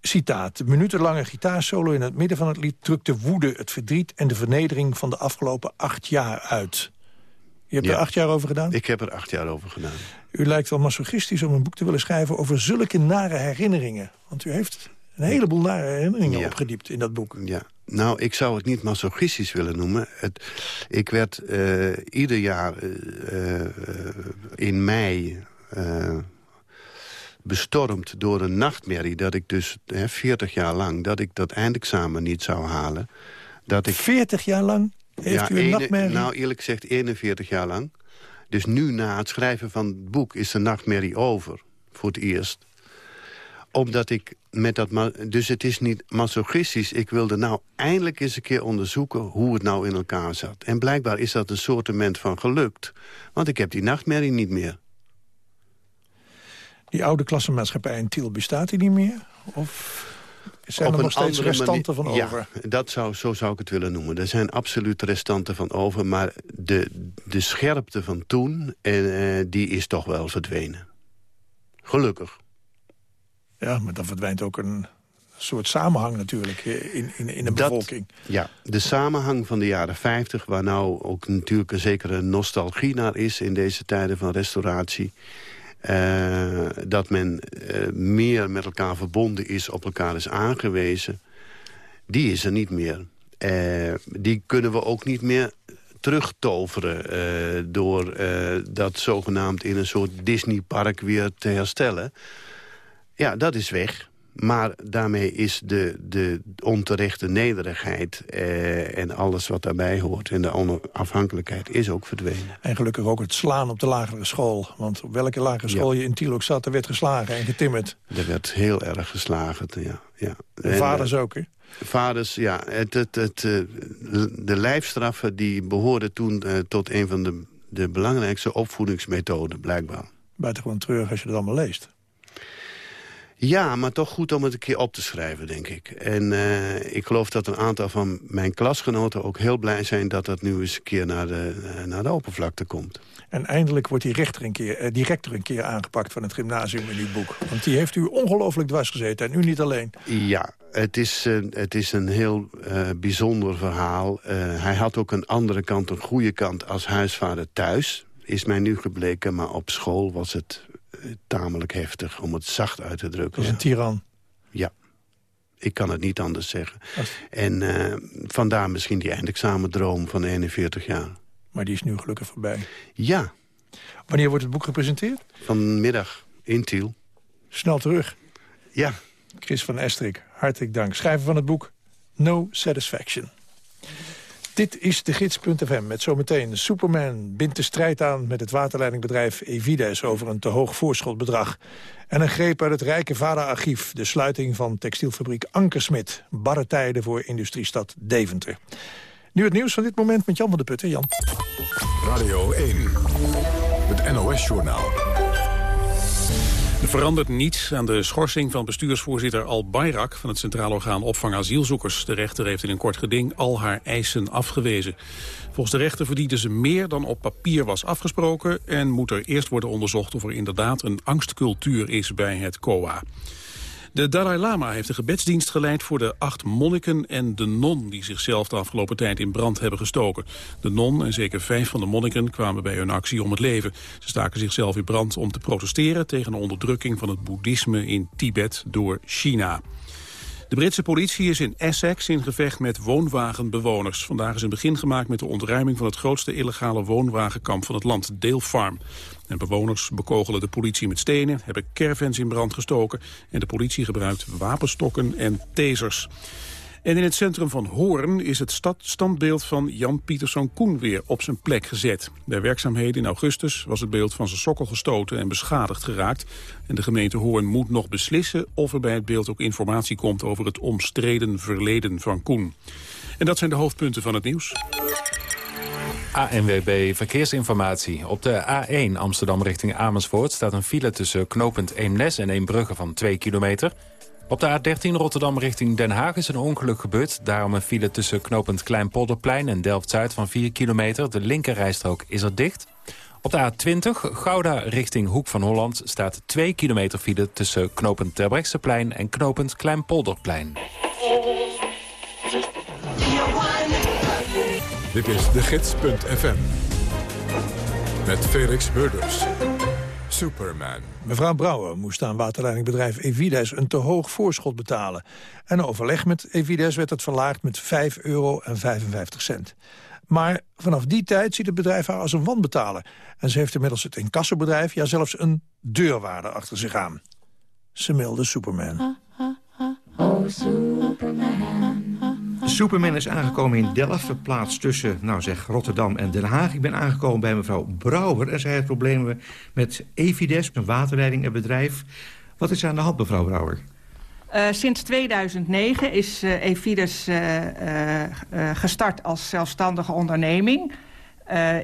[SPEAKER 7] Citaat. Minutenlange gitaarsolo in het midden van het lied... drukt de woede, het verdriet en de vernedering van de afgelopen acht jaar uit. Je hebt
[SPEAKER 19] ja.
[SPEAKER 7] er acht jaar over gedaan?
[SPEAKER 19] Ik heb er acht jaar over gedaan.
[SPEAKER 7] U lijkt wel masochistisch om een boek te willen schrijven... over zulke nare herinneringen. Want u heeft een heleboel nare herinneringen ja. opgediept in dat boek.
[SPEAKER 19] Ja, nou, ik zou het niet masochistisch willen noemen. Het, ik werd uh, ieder jaar uh, uh, in mei bestormd door een nachtmerrie... dat ik dus hè, 40 jaar lang, dat ik dat eindexamen niet zou halen. Dat ik,
[SPEAKER 7] 40 jaar lang? Heeft
[SPEAKER 19] ja,
[SPEAKER 7] u een
[SPEAKER 19] ene,
[SPEAKER 7] nachtmerrie?
[SPEAKER 19] Nou, eerlijk gezegd 41 jaar lang. Dus nu, na het schrijven van het boek, is de nachtmerrie over. Voor het eerst omdat ik met dat... Dus het is niet masochistisch. Ik wilde nou eindelijk eens een keer onderzoeken hoe het nou in elkaar zat. En blijkbaar is dat een soortement van gelukt. Want ik heb die nachtmerrie niet meer.
[SPEAKER 7] Die oude klassenmaatschappij in Tiel, bestaat die niet meer? Of zijn
[SPEAKER 19] Op
[SPEAKER 7] er nog steeds restanten
[SPEAKER 19] manier-
[SPEAKER 7] van over?
[SPEAKER 19] Ja, dat zou, zo zou ik het willen noemen. Er zijn absoluut restanten van over. Maar de, de scherpte van toen, eh, die is toch wel verdwenen. Gelukkig.
[SPEAKER 7] Ja, maar dan verdwijnt ook een soort samenhang natuurlijk eh, in, in, in de
[SPEAKER 19] Dat-
[SPEAKER 7] bevolking.
[SPEAKER 19] Ja, de samenhang van de jaren 50, waar nou ook natuurlijk een zekere nostalgie naar is... in deze tijden van restauratie. eh, dat men eh, meer met elkaar verbonden is, op elkaar is aangewezen... die is er niet meer. Eh, die kunnen we ook niet meer terugtoveren... door dat zogenaamd in een soort Disneypark weer te herstellen. Ja, dat is weg. Maar daarmee is de, de onterechte nederigheid eh, en alles wat daarbij hoort... en de onafhankelijkheid is ook verdwenen.
[SPEAKER 7] En gelukkig ook het slaan op de lagere school. Want op welke lagere school je in Tiel ook zat, er werd geslagen en getimmerd.
[SPEAKER 19] Er werd heel erg geslagen, ja. ja. En,
[SPEAKER 7] vaders
[SPEAKER 19] eh,
[SPEAKER 7] ook, hè?
[SPEAKER 19] Vaders, ja. Het, het, het, eh, de lijfstraffen die behoorden toen eh, tot een van de, de belangrijkste opvoedingsmethoden, blijkbaar.
[SPEAKER 7] Buitengewoon treurig als je dat allemaal leest.
[SPEAKER 19] Ja, maar toch goed om het een keer op te schrijven, denk ik. En eh, ik geloof dat een aantal van mijn klasgenoten ook heel blij zijn... dat dat nu eens een keer naar de, eh, naar de oppervlakte komt.
[SPEAKER 7] En eindelijk wordt die, rechter een keer, eh, die rector een keer aangepakt van het gymnasium in uw boek. Want die heeft u ongelooflijk dwars gezeten en u niet alleen.
[SPEAKER 19] Ja, het is, het is een heel bijzonder verhaal. Hij had ook een andere kant, een goede kant als huisvader thuis. Is mij nu gebleken, maar op school was het tamelijk heftig... om het zacht uit te drukken.
[SPEAKER 7] Dat is een tiran.
[SPEAKER 19] Ja, ik kan het niet anders zeggen. En eh, vandaar misschien die eindexamendroom van 41 jaar.
[SPEAKER 7] Maar die is nu gelukkig voorbij.
[SPEAKER 19] Ja.
[SPEAKER 7] Wanneer wordt het boek gepresenteerd?
[SPEAKER 19] Vanmiddag in Tiel.
[SPEAKER 7] Snel terug.
[SPEAKER 19] Ja.
[SPEAKER 7] Chris van Estrik, hartelijk dank. Schrijver van het boek No Satisfaction. Dit is de gids.fm met zometeen Superman bindt de strijd aan met het waterleidingbedrijf Evides over een te hoog voorschotbedrag. En een greep uit het rijke vaderarchief, de sluiting van textielfabriek Ankersmit. Barre tijden voor industriestad Deventer. Nu het nieuws van dit moment met Jan van de Putten. Jan.
[SPEAKER 1] Radio 1, het NOS-journaal.
[SPEAKER 2] Er verandert niets aan de schorsing van bestuursvoorzitter Al Bayrak van het Centraal Orgaan Opvang Asielzoekers. De rechter heeft in een kort geding al haar eisen afgewezen. Volgens de rechter verdiende ze meer dan op papier was afgesproken... en moet er eerst worden onderzocht of er inderdaad een angstcultuur is bij het COA. De Dalai Lama heeft een gebedsdienst geleid voor de acht monniken en de non... die zichzelf de afgelopen tijd in brand hebben gestoken. De non en zeker vijf van de monniken kwamen bij hun actie om het leven. Ze staken zichzelf in brand om te protesteren... tegen de onderdrukking van het boeddhisme in Tibet door China. De Britse politie is in Essex in gevecht met woonwagenbewoners. Vandaag is een begin gemaakt met de ontruiming van het grootste illegale woonwagenkamp van het land, Dale Farm. En bewoners bekogelen de politie met stenen, hebben caravans in brand gestoken en de politie gebruikt wapenstokken en tasers. En in het centrum van Hoorn is het stad standbeeld van Jan Pieterszoon Koen weer op zijn plek gezet. Bij werkzaamheden in augustus was het beeld van zijn sokkel gestoten en beschadigd geraakt. En de gemeente Hoorn moet nog beslissen of er bij het beeld ook informatie komt over het omstreden verleden van Koen. En dat zijn de hoofdpunten van het nieuws.
[SPEAKER 3] ANWB Verkeersinformatie. Op de A1 Amsterdam richting Amersfoort staat een file tussen knooppunt Eemnes en Eembrugge van 2 kilometer. Op de A13 Rotterdam richting Den Haag is een ongeluk gebeurd. Daarom een file tussen knooppunt Kleinpolderplein en Delft-Zuid van 4 kilometer. De linkerrijstrook is er dicht. Op de A20 Gouda richting Hoek van Holland staat 2 kilometer file tussen knooppunt Terbrechtseplein en knooppunt Kleinpolderplein.
[SPEAKER 1] Dit is de gids.fm. Met Felix Murders. Superman.
[SPEAKER 7] Mevrouw Brouwer moest aan waterleidingbedrijf Evides een te hoog voorschot betalen. En overleg met Evides werd het verlaagd met 5 euro en 55 cent. Maar vanaf die tijd ziet het bedrijf haar als een wanbetaler. En ze heeft inmiddels het incassobedrijf, ja zelfs een deurwaarde achter zich aan. Ze mailde Superman.
[SPEAKER 20] Superman is aangekomen in Delft, verplaatst tussen nou zeg, Rotterdam en Den Haag. Ik ben aangekomen bij mevrouw Brouwer en zij heeft problemen met Evides, een waterleidingbedrijf. Wat is er aan de hand, mevrouw Brouwer?
[SPEAKER 21] Uh, sinds 2009 is uh, Evides uh, gestart als zelfstandige onderneming.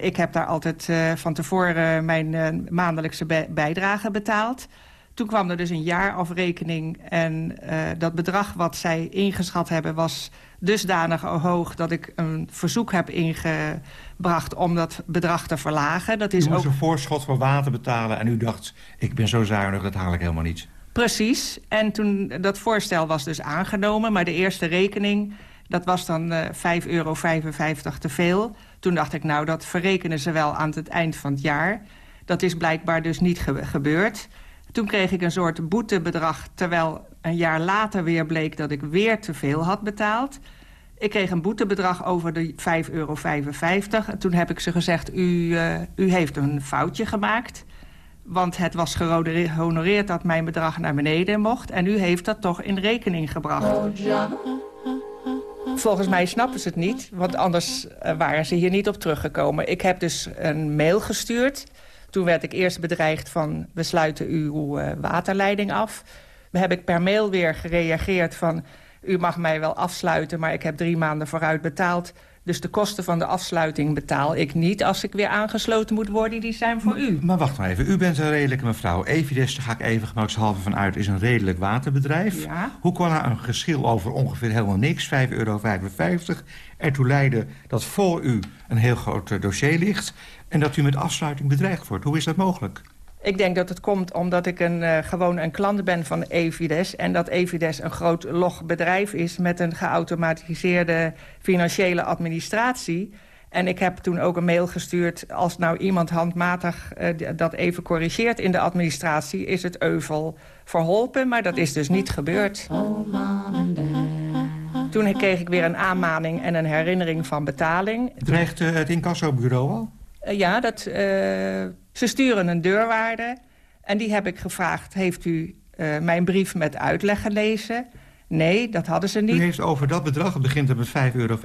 [SPEAKER 21] ik heb daar altijd van tevoren mijn maandelijkse bijdrage betaald. Toen kwam er dus een jaarafrekening en dat bedrag wat zij ingeschat hebben was dusdanig hoog dat ik een verzoek heb ingebracht om dat bedrag te verlagen. Dat is
[SPEAKER 20] u moest
[SPEAKER 21] ook...
[SPEAKER 20] een voorschot voor water betalen en u dacht, ik ben zo zuinig, dat haal ik helemaal niet.
[SPEAKER 21] Precies. En toen dat voorstel was dus aangenomen, maar de eerste rekening, dat was dan uh, 5,55 euro te veel. Toen dacht ik, nou, dat verrekenen ze wel aan het eind van het jaar. Dat is blijkbaar dus niet ge gebeurd. Toen kreeg ik een soort boetebedrag, terwijl een jaar later weer bleek dat ik weer te veel had betaald. Ik kreeg een boetebedrag over de 5,55 euro. Toen heb ik ze gezegd, u, uh, u heeft een foutje gemaakt. Want het was gehonoreerd dat mijn bedrag naar beneden mocht. En u heeft dat toch in rekening gebracht. Volgens mij snappen ze het niet, want anders eh, waren ze hier niet op teruggekomen. Ik heb dus een mail gestuurd. Toen werd ik eerst bedreigd van, we sluiten uw eh, waterleiding af. Heb ik per mail weer gereageerd van... u mag mij wel afsluiten, maar ik heb drie maanden vooruit betaald. Dus de kosten van de afsluiting betaal ik niet... als ik weer aangesloten moet worden, die zijn voor u.
[SPEAKER 20] Maar wacht maar even, u bent een redelijke mevrouw. Evides, daar ga ik even gemakshalve van uit, is een redelijk waterbedrijf.
[SPEAKER 21] Ja.
[SPEAKER 20] Hoe kon er een geschil over ongeveer helemaal niks, 5,55 euro... ertoe leiden dat voor u een heel groot eh, dossier ligt... en dat u met afsluiting bedreigd wordt? Hoe is dat mogelijk?
[SPEAKER 21] Ik denk dat het komt omdat ik een, eh, gewoon een klant ben van Evides... en dat Evides een groot log bedrijf is... met een geautomatiseerde financiële administratie. En ik heb toen ook een mail gestuurd... als nou iemand handmatig eh, dat even corrigeert in de administratie... is het euvel verholpen, maar dat is dus niet gebeurd. Toen kreeg ik weer een aanmaning en een herinnering van betaling.
[SPEAKER 20] Dreigt eh, het incassobureau al?
[SPEAKER 21] Eh, ja, dat, eh, ze sturen een deurwaarde. En die heb ik gevraagd, heeft u eh, mijn brief met uitleg gelezen? Nee, dat hadden ze
[SPEAKER 20] U
[SPEAKER 21] niet.
[SPEAKER 20] heeft over dat bedrag, het begint met 5,55 euro...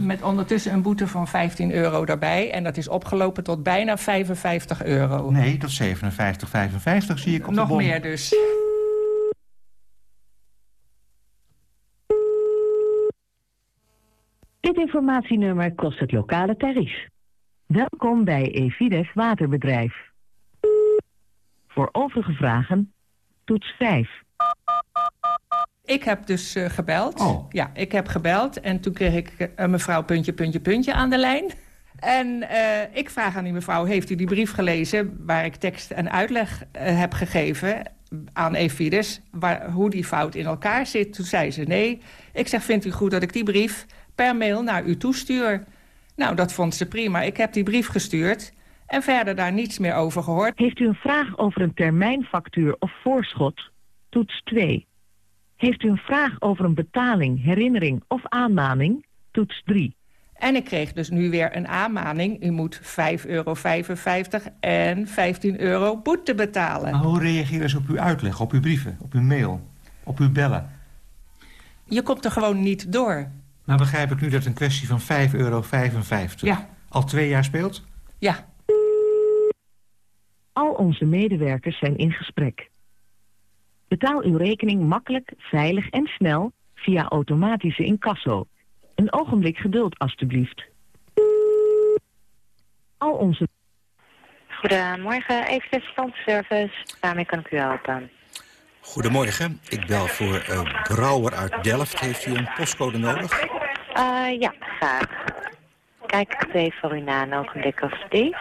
[SPEAKER 21] Met ondertussen een boete van 15 euro daarbij. En dat is opgelopen tot bijna 55 euro.
[SPEAKER 20] Nee, is 57,55 zie ik op
[SPEAKER 21] Nog
[SPEAKER 20] de bon.
[SPEAKER 21] meer dus.
[SPEAKER 22] Dit informatienummer kost het lokale tarief. Welkom bij Evides Waterbedrijf. Voor overige vragen, toets 5.
[SPEAKER 21] Ik heb dus eh, gebeld.
[SPEAKER 20] Oh.
[SPEAKER 21] Ja, ik heb gebeld. En toen kreeg ik een mevrouw puntje, puntje, puntje aan de lijn. En eh, ik vraag aan die mevrouw, heeft u die brief gelezen... waar ik tekst en uitleg heb gegeven aan Evides... Waar, hoe die fout in elkaar zit? Toen zei ze nee. Ik zeg, vindt u goed dat ik die brief per mail naar u toestuur? Nou, dat vond ze prima. Ik heb die brief gestuurd en verder daar niets meer over gehoord.
[SPEAKER 22] Heeft u een vraag over een termijnfactuur of voorschot? Toets 2. Heeft u een vraag over een betaling, herinnering of aanmaning? Toets 3.
[SPEAKER 21] En ik kreeg dus nu weer een aanmaning. U moet 5,55 euro en 15 euro boete betalen.
[SPEAKER 20] Maar hoe reageren ze op uw uitleg, op uw brieven, op uw mail, op uw bellen?
[SPEAKER 21] Je komt er gewoon niet door.
[SPEAKER 20] Nou begrijp ik nu dat een kwestie van 5,55 euro
[SPEAKER 21] Ja.
[SPEAKER 20] al twee jaar speelt?
[SPEAKER 21] Ja.
[SPEAKER 22] Al onze medewerkers zijn in gesprek. Betaal uw rekening makkelijk, veilig en snel via automatische incasso. Een ogenblik geduld, alstublieft. Al onze...
[SPEAKER 23] Goedemorgen, even klantenservice. Daarmee kan ik u helpen.
[SPEAKER 24] Goedemorgen, ik bel voor eh, Brouwer uit Delft. Heeft u een postcode nodig?
[SPEAKER 23] Eh, ja, graag. Kijk ik even voor u na een ogenblik alstublieft.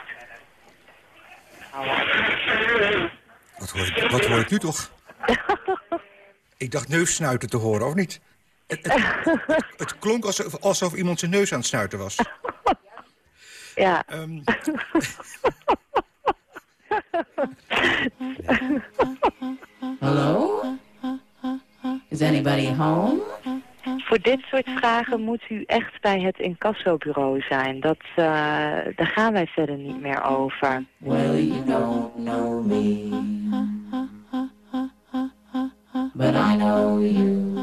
[SPEAKER 24] Wat hoor ik, wat hoor ik nu toch? ik dacht neussnuiten te horen, of niet? Het, het, het klonk alsof, alsof iemand zijn neus aan het snuiten was.
[SPEAKER 23] Ja.
[SPEAKER 24] Ehm,
[SPEAKER 23] Hallo? Is anybody home? Voor dit soort vragen moet u echt bij het incassobureau zijn. Dat, eh, daar gaan wij verder niet meer over.
[SPEAKER 25] Well, you don't know me, but I know you.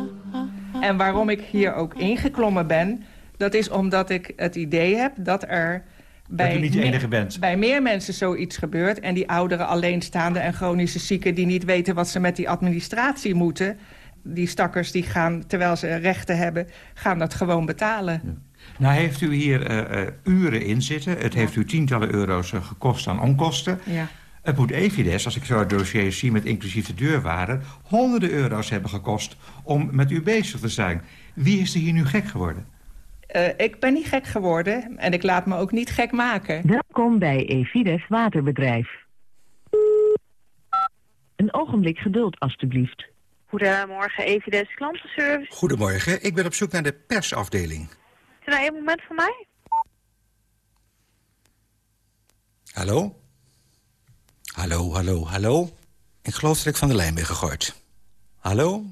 [SPEAKER 21] En waarom ik hier ook ingeklommen ben... dat is omdat ik het idee heb dat er... Bij
[SPEAKER 20] u niet de enige bent.
[SPEAKER 21] Bij meer mensen zoiets gebeurt... en die ouderen alleenstaande en chronische zieken... die niet weten wat ze met die administratie moeten... die stakkers die gaan, terwijl ze rechten hebben... gaan dat gewoon betalen.
[SPEAKER 20] Nou heeft u hier eh, eh, uren in zitten. Het heeft u tientallen euro's eh, gekost aan onkosten.
[SPEAKER 21] Ja.
[SPEAKER 20] Het moet Evides, als ik zo het dossier zie met inclusief de deurwaarde... honderden euro's hebben gekost om met u bezig te zijn. Wie is er hier nu gek geworden?
[SPEAKER 21] Eh, ik ben niet gek geworden en ik laat me ook niet gek maken.
[SPEAKER 22] Welkom bij Evides Waterbedrijf. Een ogenblik geduld, alstublieft.
[SPEAKER 23] Goedemorgen, Evides klantenservice.
[SPEAKER 24] Goedemorgen, ik ben op zoek naar de persafdeling.
[SPEAKER 23] Is er nou één moment voor mij?
[SPEAKER 24] Hallo? Hallo, hallo, hallo? Ik geloof dat ik van de lijn ben gegooid. Hallo?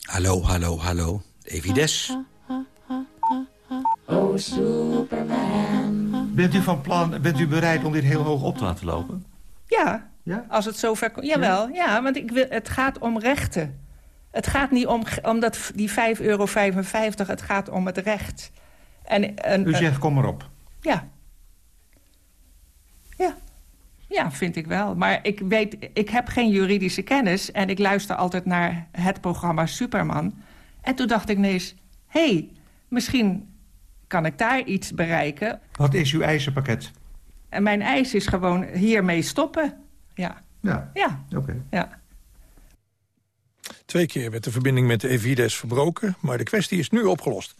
[SPEAKER 24] Hallo, hallo, hallo. Evides?
[SPEAKER 25] Oh, Superman.
[SPEAKER 20] Bent u van plan, bent u bereid om dit heel hoog op te laten lopen?
[SPEAKER 21] Ja, Ja? Als het zover komt. Jawel, ja, want ik wil, het gaat om rechten. Het gaat niet om, om dat, die 5,55 euro, het gaat om het recht. En, en,
[SPEAKER 20] U zegt, kom maar op.
[SPEAKER 21] Ja. Ja. Ja, vind ik wel. Maar ik weet, ik heb geen juridische kennis... en ik luister altijd naar het programma Superman. En toen dacht ik ineens... hé, hey, misschien kan ik daar iets bereiken.
[SPEAKER 20] Wat is uw eisenpakket?
[SPEAKER 21] En mijn eis is gewoon hiermee stoppen. Ja.
[SPEAKER 20] Ja,
[SPEAKER 21] Ja.
[SPEAKER 20] oké.
[SPEAKER 21] ja.
[SPEAKER 7] Twee keer werd de verbinding met de Evides verbroken, maar de kwestie is nu opgelost.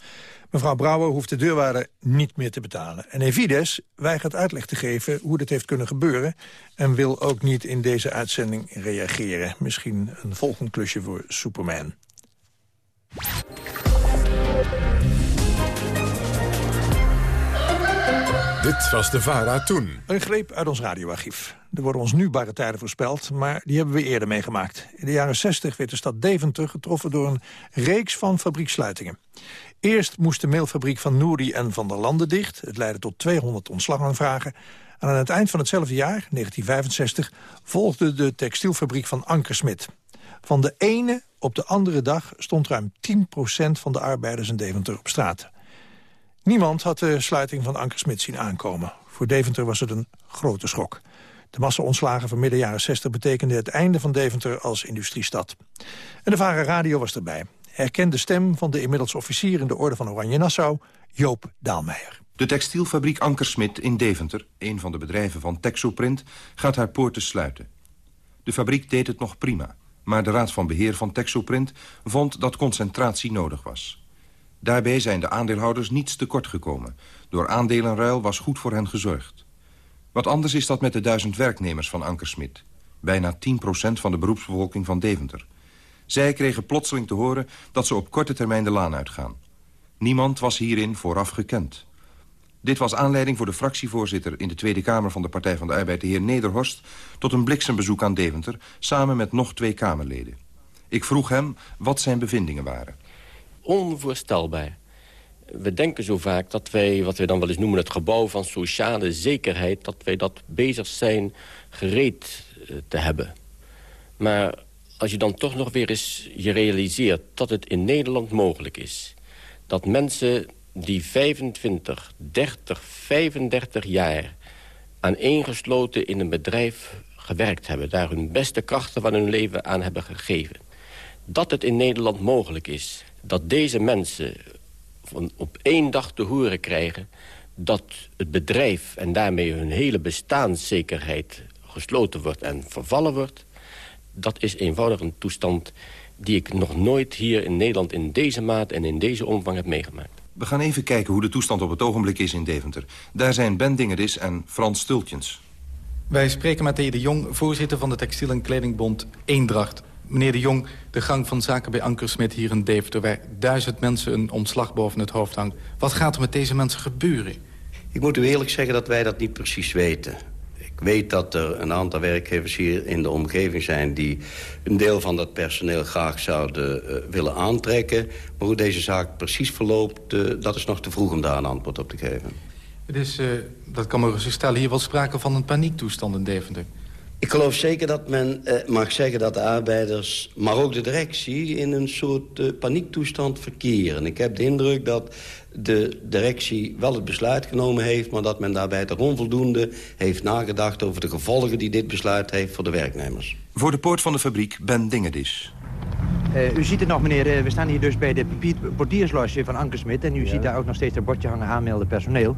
[SPEAKER 7] Mevrouw Brouwer hoeft de deurwaarder niet meer te betalen. En Evides weigert uitleg te geven hoe dit heeft kunnen gebeuren... en wil ook niet in deze uitzending reageren. Misschien een volgend klusje voor Superman.
[SPEAKER 1] Dit was de VARA toen.
[SPEAKER 7] Een greep uit ons radioarchief. Er worden ons nu barre tijden voorspeld, maar die hebben we eerder meegemaakt. In de jaren 60 werd de stad Deventer getroffen door een reeks van fabrieksluitingen. Eerst moest de meelfabriek van Nouri en Van der Landen dicht. Het leidde tot 200 ontslagaanvragen. En aan het eind van hetzelfde jaar, 1965, volgde de textielfabriek van Ankersmit. Van de ene op de andere dag stond ruim 10% van de arbeiders in Deventer op straat. Niemand had de sluiting van Ankersmit zien aankomen. Voor Deventer was het een grote schok. De massa-ontslagen van midden jaren 60 betekende het einde van Deventer als industriestad. En de Vara Radio was erbij. Herkende stem van de inmiddels officier in de orde van Oranje Nassau, Joop Daalmeijer.
[SPEAKER 26] De textielfabriek Ankersmit in Deventer, een van de bedrijven van Texoprint, gaat haar poorten sluiten. De fabriek deed het nog prima, maar de raad van beheer van Texoprint vond dat concentratie nodig was. Daarbij zijn de aandeelhouders niets tekort gekomen. Door aandelenruil was goed voor hen gezorgd. Wat anders is dat met de duizend werknemers van Ankersmit. Bijna 10% van de beroepsbevolking van Deventer. Zij kregen plotseling te horen dat ze op korte termijn de laan uitgaan. Niemand was hierin vooraf gekend. Dit was aanleiding voor de fractievoorzitter in de Tweede Kamer van de Partij van de Arbeid, de heer Nederhorst, tot een bliksembezoek aan Deventer, samen met nog twee Kamerleden. Ik vroeg hem wat zijn bevindingen waren.
[SPEAKER 27] Onvoorstelbaar. We denken zo vaak dat wij, wat wij dan wel eens noemen... het gebouw van sociale zekerheid... dat wij dat bezig zijn gereed eh, te hebben. Maar als je dan toch nog weer eens je realiseert... dat het in Nederland mogelijk is... dat mensen die 25, 30, 35 jaar... aaneengesloten in een bedrijf gewerkt hebben... daar hun beste krachten van hun leven aan hebben gegeven... dat het in Nederland mogelijk is dat deze mensen van op één dag te horen krijgen... dat het bedrijf en daarmee hun hele bestaanszekerheid gesloten wordt en vervallen wordt... dat is eenvoudig een toestand die ik nog nooit hier in Nederland... in deze maat en in deze omvang heb meegemaakt.
[SPEAKER 26] We gaan even kijken hoe de toestand op het ogenblik is in Deventer. Daar zijn Ben Dingeris en Frans Stultjens.
[SPEAKER 10] Wij spreken met de heer De Jong, voorzitter van de Textiel- en Kledingbond Eendracht. Meneer De Jong, de gang van zaken bij Ankersmit hier in Deventer... waar duizend mensen een ontslag boven het hoofd hangt. Wat gaat er met deze mensen gebeuren?
[SPEAKER 28] Ik moet u eerlijk zeggen dat wij dat niet precies weten. Ik weet dat er een aantal werkgevers hier in de omgeving zijn... die een deel van dat personeel graag zouden eh, willen aantrekken. Maar hoe deze zaak precies verloopt, eh, dat is nog te vroeg om daar een antwoord op te geven.
[SPEAKER 10] Het is, eh, dat kan me rustig stellen, hier wel sprake van een paniektoestand in Deventer.
[SPEAKER 28] Ik geloof zeker dat men eh, mag zeggen dat de arbeiders, maar ook de directie... in een soort eh, paniektoestand verkeren. Ik heb de indruk dat de directie wel het besluit genomen heeft... maar dat men daarbij toch onvoldoende heeft nagedacht... over de gevolgen die dit besluit heeft voor de werknemers.
[SPEAKER 26] Voor de poort van de fabriek Ben Dingeris.
[SPEAKER 29] Eh, u ziet het nog, meneer. eh, we staan hier dus bij de portiersloge van Ankersmit. En u ziet daar ook nog steeds een bordje hangen aanmelden personeel.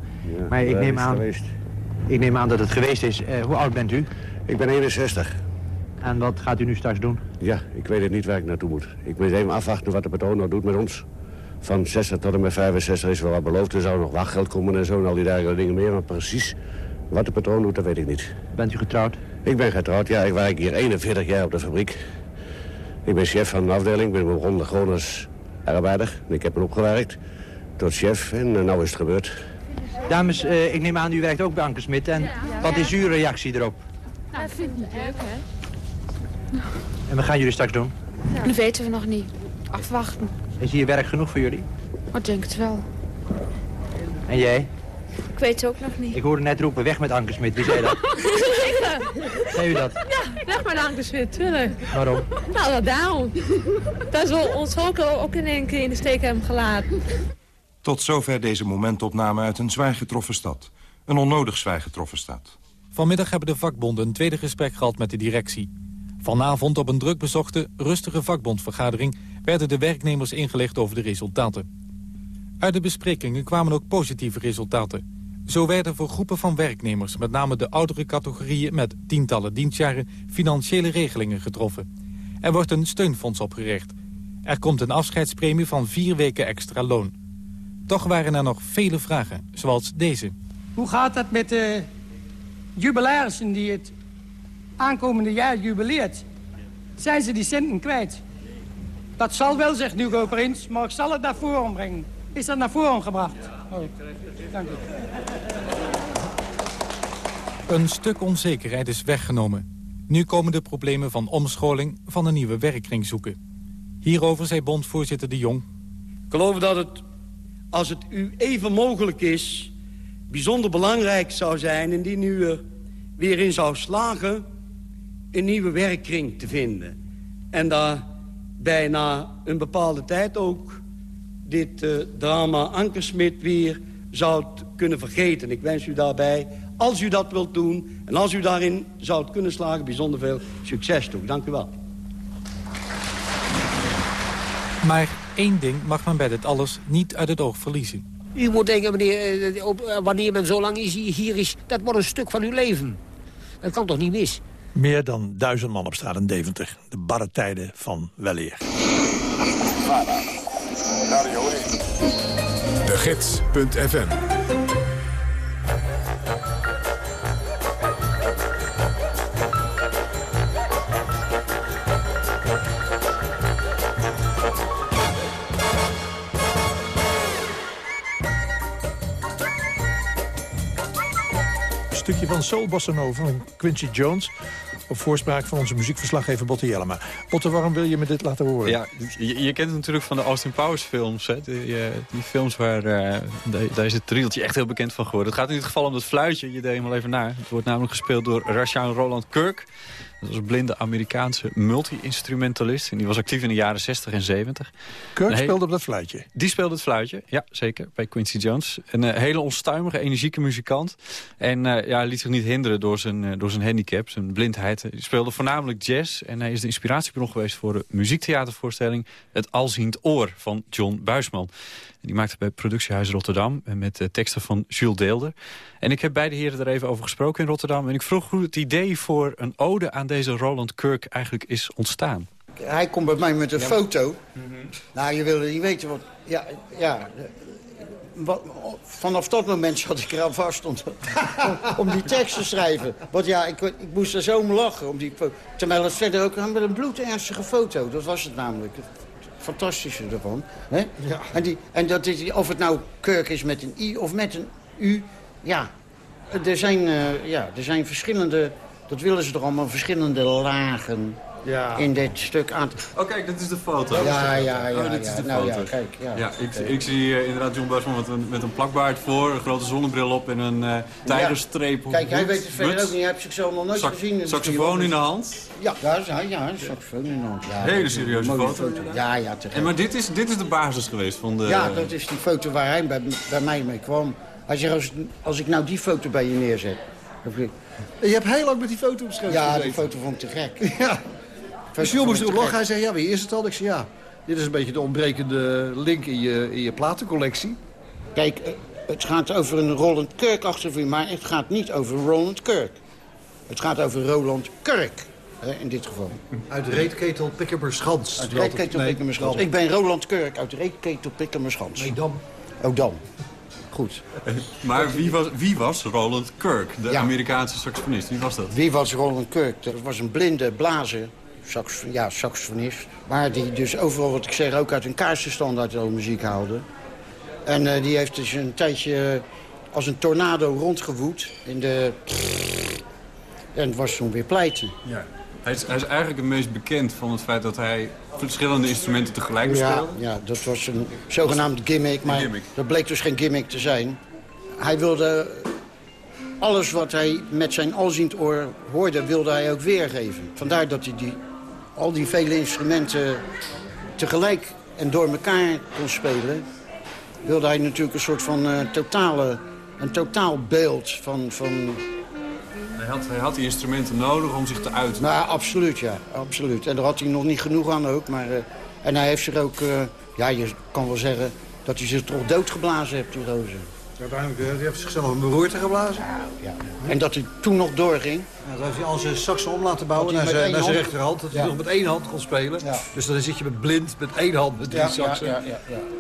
[SPEAKER 29] maar ik neem, aan,
[SPEAKER 30] geweest?
[SPEAKER 29] ik neem aan dat het geweest is. Eh, hoe oud bent u?
[SPEAKER 30] Ik ben 61.
[SPEAKER 29] En wat gaat u nu straks doen?
[SPEAKER 30] Ja, ik weet het niet waar ik naartoe moet. Ik moet even afwachten wat de patroon nou doet met ons. Van 60 tot en met 65 is wel wat beloofd. Er zou nog wachtgeld komen en zo en al die dergelijke dingen meer. Maar precies wat de patroon doet, dat weet ik niet.
[SPEAKER 29] Bent u getrouwd?
[SPEAKER 30] Ik ben getrouwd, ja. Ik werk hier 41 jaar op de fabriek. Ik ben chef van een afdeling. Ik ben begonnen gewoon als arbeider. En ik heb me opgewerkt tot chef en uh, nou is het gebeurd.
[SPEAKER 29] Dames, eh, ik neem aan, u werkt ook bij Ankersmit. En wat is uw reactie erop?
[SPEAKER 31] Nou, dat vind ik niet leuk, hè?
[SPEAKER 29] En wat gaan jullie straks doen?
[SPEAKER 31] Dat weten we nog niet. Afwachten.
[SPEAKER 29] Is hier werk genoeg voor jullie?
[SPEAKER 31] Ik denk het wel.
[SPEAKER 29] En jij?
[SPEAKER 31] Ik weet het ook nog niet.
[SPEAKER 29] Ik hoorde net roepen, weg met Ankersmit. Wie zei dat? Zei u dat?
[SPEAKER 14] Ja, leg maar de Ankersmit, tuurlijk.
[SPEAKER 29] Waarom?
[SPEAKER 14] Nou, dat daarom. Dat is wel ons ook, ook in één keer in de steek hebben gelaten.
[SPEAKER 32] Tot zover deze momentopname uit een zwaar getroffen stad. Een onnodig zwaar getroffen stad.
[SPEAKER 10] Vanmiddag hebben de vakbonden een tweede gesprek gehad met de directie. Vanavond op een druk bezochte, rustige vakbondvergadering... werden de werknemers ingelicht over de resultaten. Uit de besprekingen kwamen ook positieve resultaten. Zo werden voor groepen van werknemers, met name de oudere categorieën... met tientallen dienstjaren, financiële regelingen getroffen. Er wordt een steunfonds opgericht. Er komt een afscheidspremie van vier weken extra loon. Toch waren er nog vele vragen, zoals deze.
[SPEAKER 33] Hoe gaat dat met de jubilarissen die het aankomende jaar jubileert? Zijn ze die centen kwijt? Dat zal wel, zegt Hugo Prins, maar ik zal het naar voren brengen. Is dat naar voren gebracht? Oh, dank u.
[SPEAKER 10] Een stuk onzekerheid is weggenomen. Nu komen de problemen van omscholing van een nieuwe werkkring zoeken. Hierover zei bondvoorzitter De Jong.
[SPEAKER 28] Ik geloof dat het, als het u even mogelijk is... bijzonder belangrijk zou zijn indien u er weer in zou slagen... een nieuwe werkkring te vinden. En daar bijna een bepaalde tijd ook dit uh, drama Ankersmit weer zou kunnen vergeten. Ik wens u daarbij, als u dat wilt doen... en als u daarin zou kunnen slagen, bijzonder veel succes toe. Dank u wel.
[SPEAKER 10] Maar één ding mag men bij dit alles niet uit het oog verliezen.
[SPEAKER 31] U moet denken, meneer, eh, op, eh, wanneer men zo lang is, hier is... dat wordt een stuk van uw leven. Dat kan toch niet mis?
[SPEAKER 7] Meer dan duizend man op straat in Deventer. De barre tijden van weleer.
[SPEAKER 1] De Gids.fm
[SPEAKER 7] van Soul Bossa Nova van Quincy Jones... op voorspraak van onze muziekverslaggever Botte Jellema. Botte, waarom wil je me dit laten horen?
[SPEAKER 34] Ja, je, je kent het natuurlijk van de Austin Powers films. Hè? Die, eh, die films waar uh, daar is het triltje echt heel bekend van geworden. Het gaat in dit geval om dat fluitje, je deed hem al even naar. Het wordt namelijk gespeeld door Rashaan Roland Kirk... Dat was een blinde Amerikaanse multi-instrumentalist. En die was actief in de jaren 60 en 70.
[SPEAKER 7] Kirk speelde op dat fluitje?
[SPEAKER 34] Die speelde het fluitje, ja, zeker, bij Quincy Jones. Een uh, hele onstuimige, energieke muzikant. En uh, ja, liet zich niet hinderen door zijn, uh, door zijn handicap, zijn blindheid. Hij speelde voornamelijk jazz. En hij is de inspiratiebron geweest voor de muziektheatervoorstelling... Het Alziend Oor van John Buisman. Die maakte bij Productiehuis Rotterdam met teksten van Jules Deelder. En ik heb beide heren er even over gesproken in Rotterdam. En ik vroeg hoe het idee voor een ode aan deze Roland Kirk eigenlijk is ontstaan.
[SPEAKER 35] Hij komt bij mij met een foto. Mm -hmm. Nou, je wilde niet weten wat... Ja, ja, wat, vanaf dat moment zat ik eraan vast om, om die tekst te schrijven. Want ja, ik, ik moest er zo om lachen. Om die, terwijl het verder ook met een bloedernstige foto. Dat was het namelijk. Fantastische ervan. Hè? Ja. En, die, en dat is, of het nou Kirk is met een I of met een U. Ja, er zijn, uh, ja, er zijn verschillende... Dat willen ze toch allemaal, verschillende lagen ja. in dit stuk aan.
[SPEAKER 34] Oh, kijk, dit is de foto.
[SPEAKER 35] Ja, ja, ja.
[SPEAKER 34] Oh, dit
[SPEAKER 35] ja,
[SPEAKER 34] is de
[SPEAKER 35] nou,
[SPEAKER 34] foto.
[SPEAKER 35] Ja, kijk, ja.
[SPEAKER 34] ja ik, ik zie uh, inderdaad John Buisman met een, met een plakbaard voor, een grote zonnebril op en een uh, tijgerstreep op
[SPEAKER 35] Kijk, hij weet het verder ook niet. Hij heeft zichzelf nog nooit
[SPEAKER 34] Sax
[SPEAKER 35] gezien.
[SPEAKER 34] Saxofoon in de hand?
[SPEAKER 35] Ja, ja, ja, ja een saxofoon in de hand. Ja,
[SPEAKER 34] Hele serieuze foto.
[SPEAKER 35] foto. Ja, ja, terecht.
[SPEAKER 34] En maar dit is, dit is de basis geweest van de...
[SPEAKER 35] Ja, dat is die foto waar hij bij, bij mij mee kwam. Hij zegt, als, als ik nou die foto bij je neerzet...
[SPEAKER 26] Je hebt heel lang met die foto beschreven.
[SPEAKER 35] Ja, die foto vond ik te gek.
[SPEAKER 26] Ja. Dus Jules moest erop lachen. Hij zei, ja, wie is het al? Ik zei, ja, dit is een beetje de ontbrekende link in je, in je platencollectie.
[SPEAKER 35] Kijk, het gaat over een Roland Kirk-achtervuur, maar het gaat niet over Roland Kirk. Het gaat over Roland Kirk, hè, in dit geval.
[SPEAKER 26] Uit Reetketel Pikkemerschans.
[SPEAKER 35] Uit Reetketel nee, Pikkemerschans. Ik ben Roland Kirk uit Reetketel Pikkemerschans.
[SPEAKER 26] Nee, Dam.
[SPEAKER 35] Oh, Dam. Goed.
[SPEAKER 34] Maar wie was, wie was Roland Kirk, de ja. Amerikaanse saxofonist? Wie was dat?
[SPEAKER 35] Wie was Roland Kirk? Dat was een blinde blazer sax, ja, saxofonist. Maar die dus overal, wat ik zeg, ook uit een kaarsenstand uit de muziek haalde. En uh, die heeft dus een tijdje als een tornado rondgewoed in de... En het was toen weer pleiten.
[SPEAKER 34] Ja. Hij is, hij is eigenlijk het meest bekend van het feit dat hij verschillende instrumenten tegelijk bespeelde.
[SPEAKER 35] Ja, ja, dat was een zogenaamd gimmick, maar gimmick. dat bleek dus geen gimmick te zijn. Hij wilde alles wat hij met zijn alziend oor hoorde, wilde hij ook weergeven. Vandaar dat hij die, al die vele instrumenten tegelijk en door elkaar kon spelen. Wilde hij natuurlijk een soort van uh, totale, een totaal beeld van... van
[SPEAKER 36] hij had, hij had die instrumenten nodig om zich te uiten.
[SPEAKER 35] Nou, absoluut, ja. Absoluut. En daar had hij nog niet genoeg aan ook. Maar, uh, en hij heeft zich ook, uh, ja, je kan wel zeggen... dat hij zich toch doodgeblazen heeft, die rozen.
[SPEAKER 26] Uiteindelijk uh, heeft zichzelf een beroerte geblazen.
[SPEAKER 35] Ja, En dat hij toen nog doorging.
[SPEAKER 26] Ja, dan heeft hij al zijn saxen om laten bouwen naar zijn, naar zijn rechterhand. Dat hij nog met één hand kon spelen. Dus dan zit je met blind met één hand met drie saxen.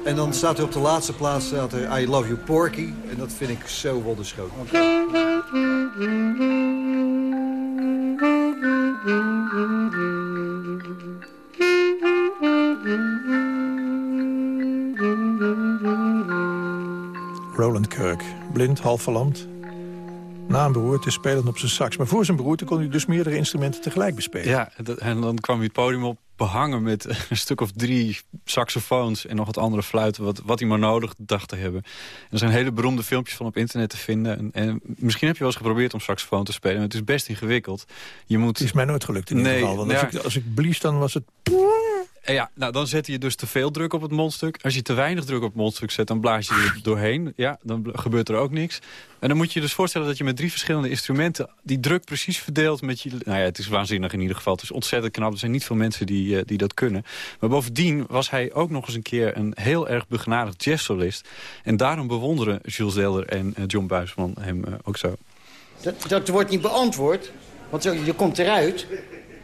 [SPEAKER 26] En dan staat hij op de laatste plaats staat er I Love You Porky. En dat vind ik zo wonderschoon.
[SPEAKER 7] Roland Blind, half verlamd. Na een beroerte spelend op zijn sax. Maar voor zijn beroerte kon hij dus meerdere instrumenten tegelijk bespelen.
[SPEAKER 34] Ja, en dan kwam hij het podium op behangen met een stuk of drie saxofoons... en nog wat andere fluiten, wat, wat hij maar nodig dacht te hebben. En er zijn hele beroemde filmpjes van op internet te vinden. En, en misschien heb je wel eens geprobeerd om saxofoon te spelen... maar het is best ingewikkeld. Je moet...
[SPEAKER 7] Het is mij nooit gelukt in ieder geval. Want als, ik, als ik blies, dan was het...
[SPEAKER 34] Ja, nou, dan zet je dus te veel druk op het mondstuk. Als je te weinig druk op het mondstuk zet, dan blaas je er doorheen. Ja, dan gebeurt er ook niks. En dan moet je je dus voorstellen dat je met drie verschillende instrumenten... die druk precies verdeelt met je... Nou ja, het is waanzinnig in ieder geval. Het is ontzettend knap. Er zijn niet veel mensen die, uh, die dat kunnen. Maar bovendien was hij ook nog eens een keer... een heel erg begenadigd jazzsolist. En daarom bewonderen Jules Deller en uh, John Buisman hem uh, ook zo.
[SPEAKER 35] Dat, dat wordt niet beantwoord. Want je komt eruit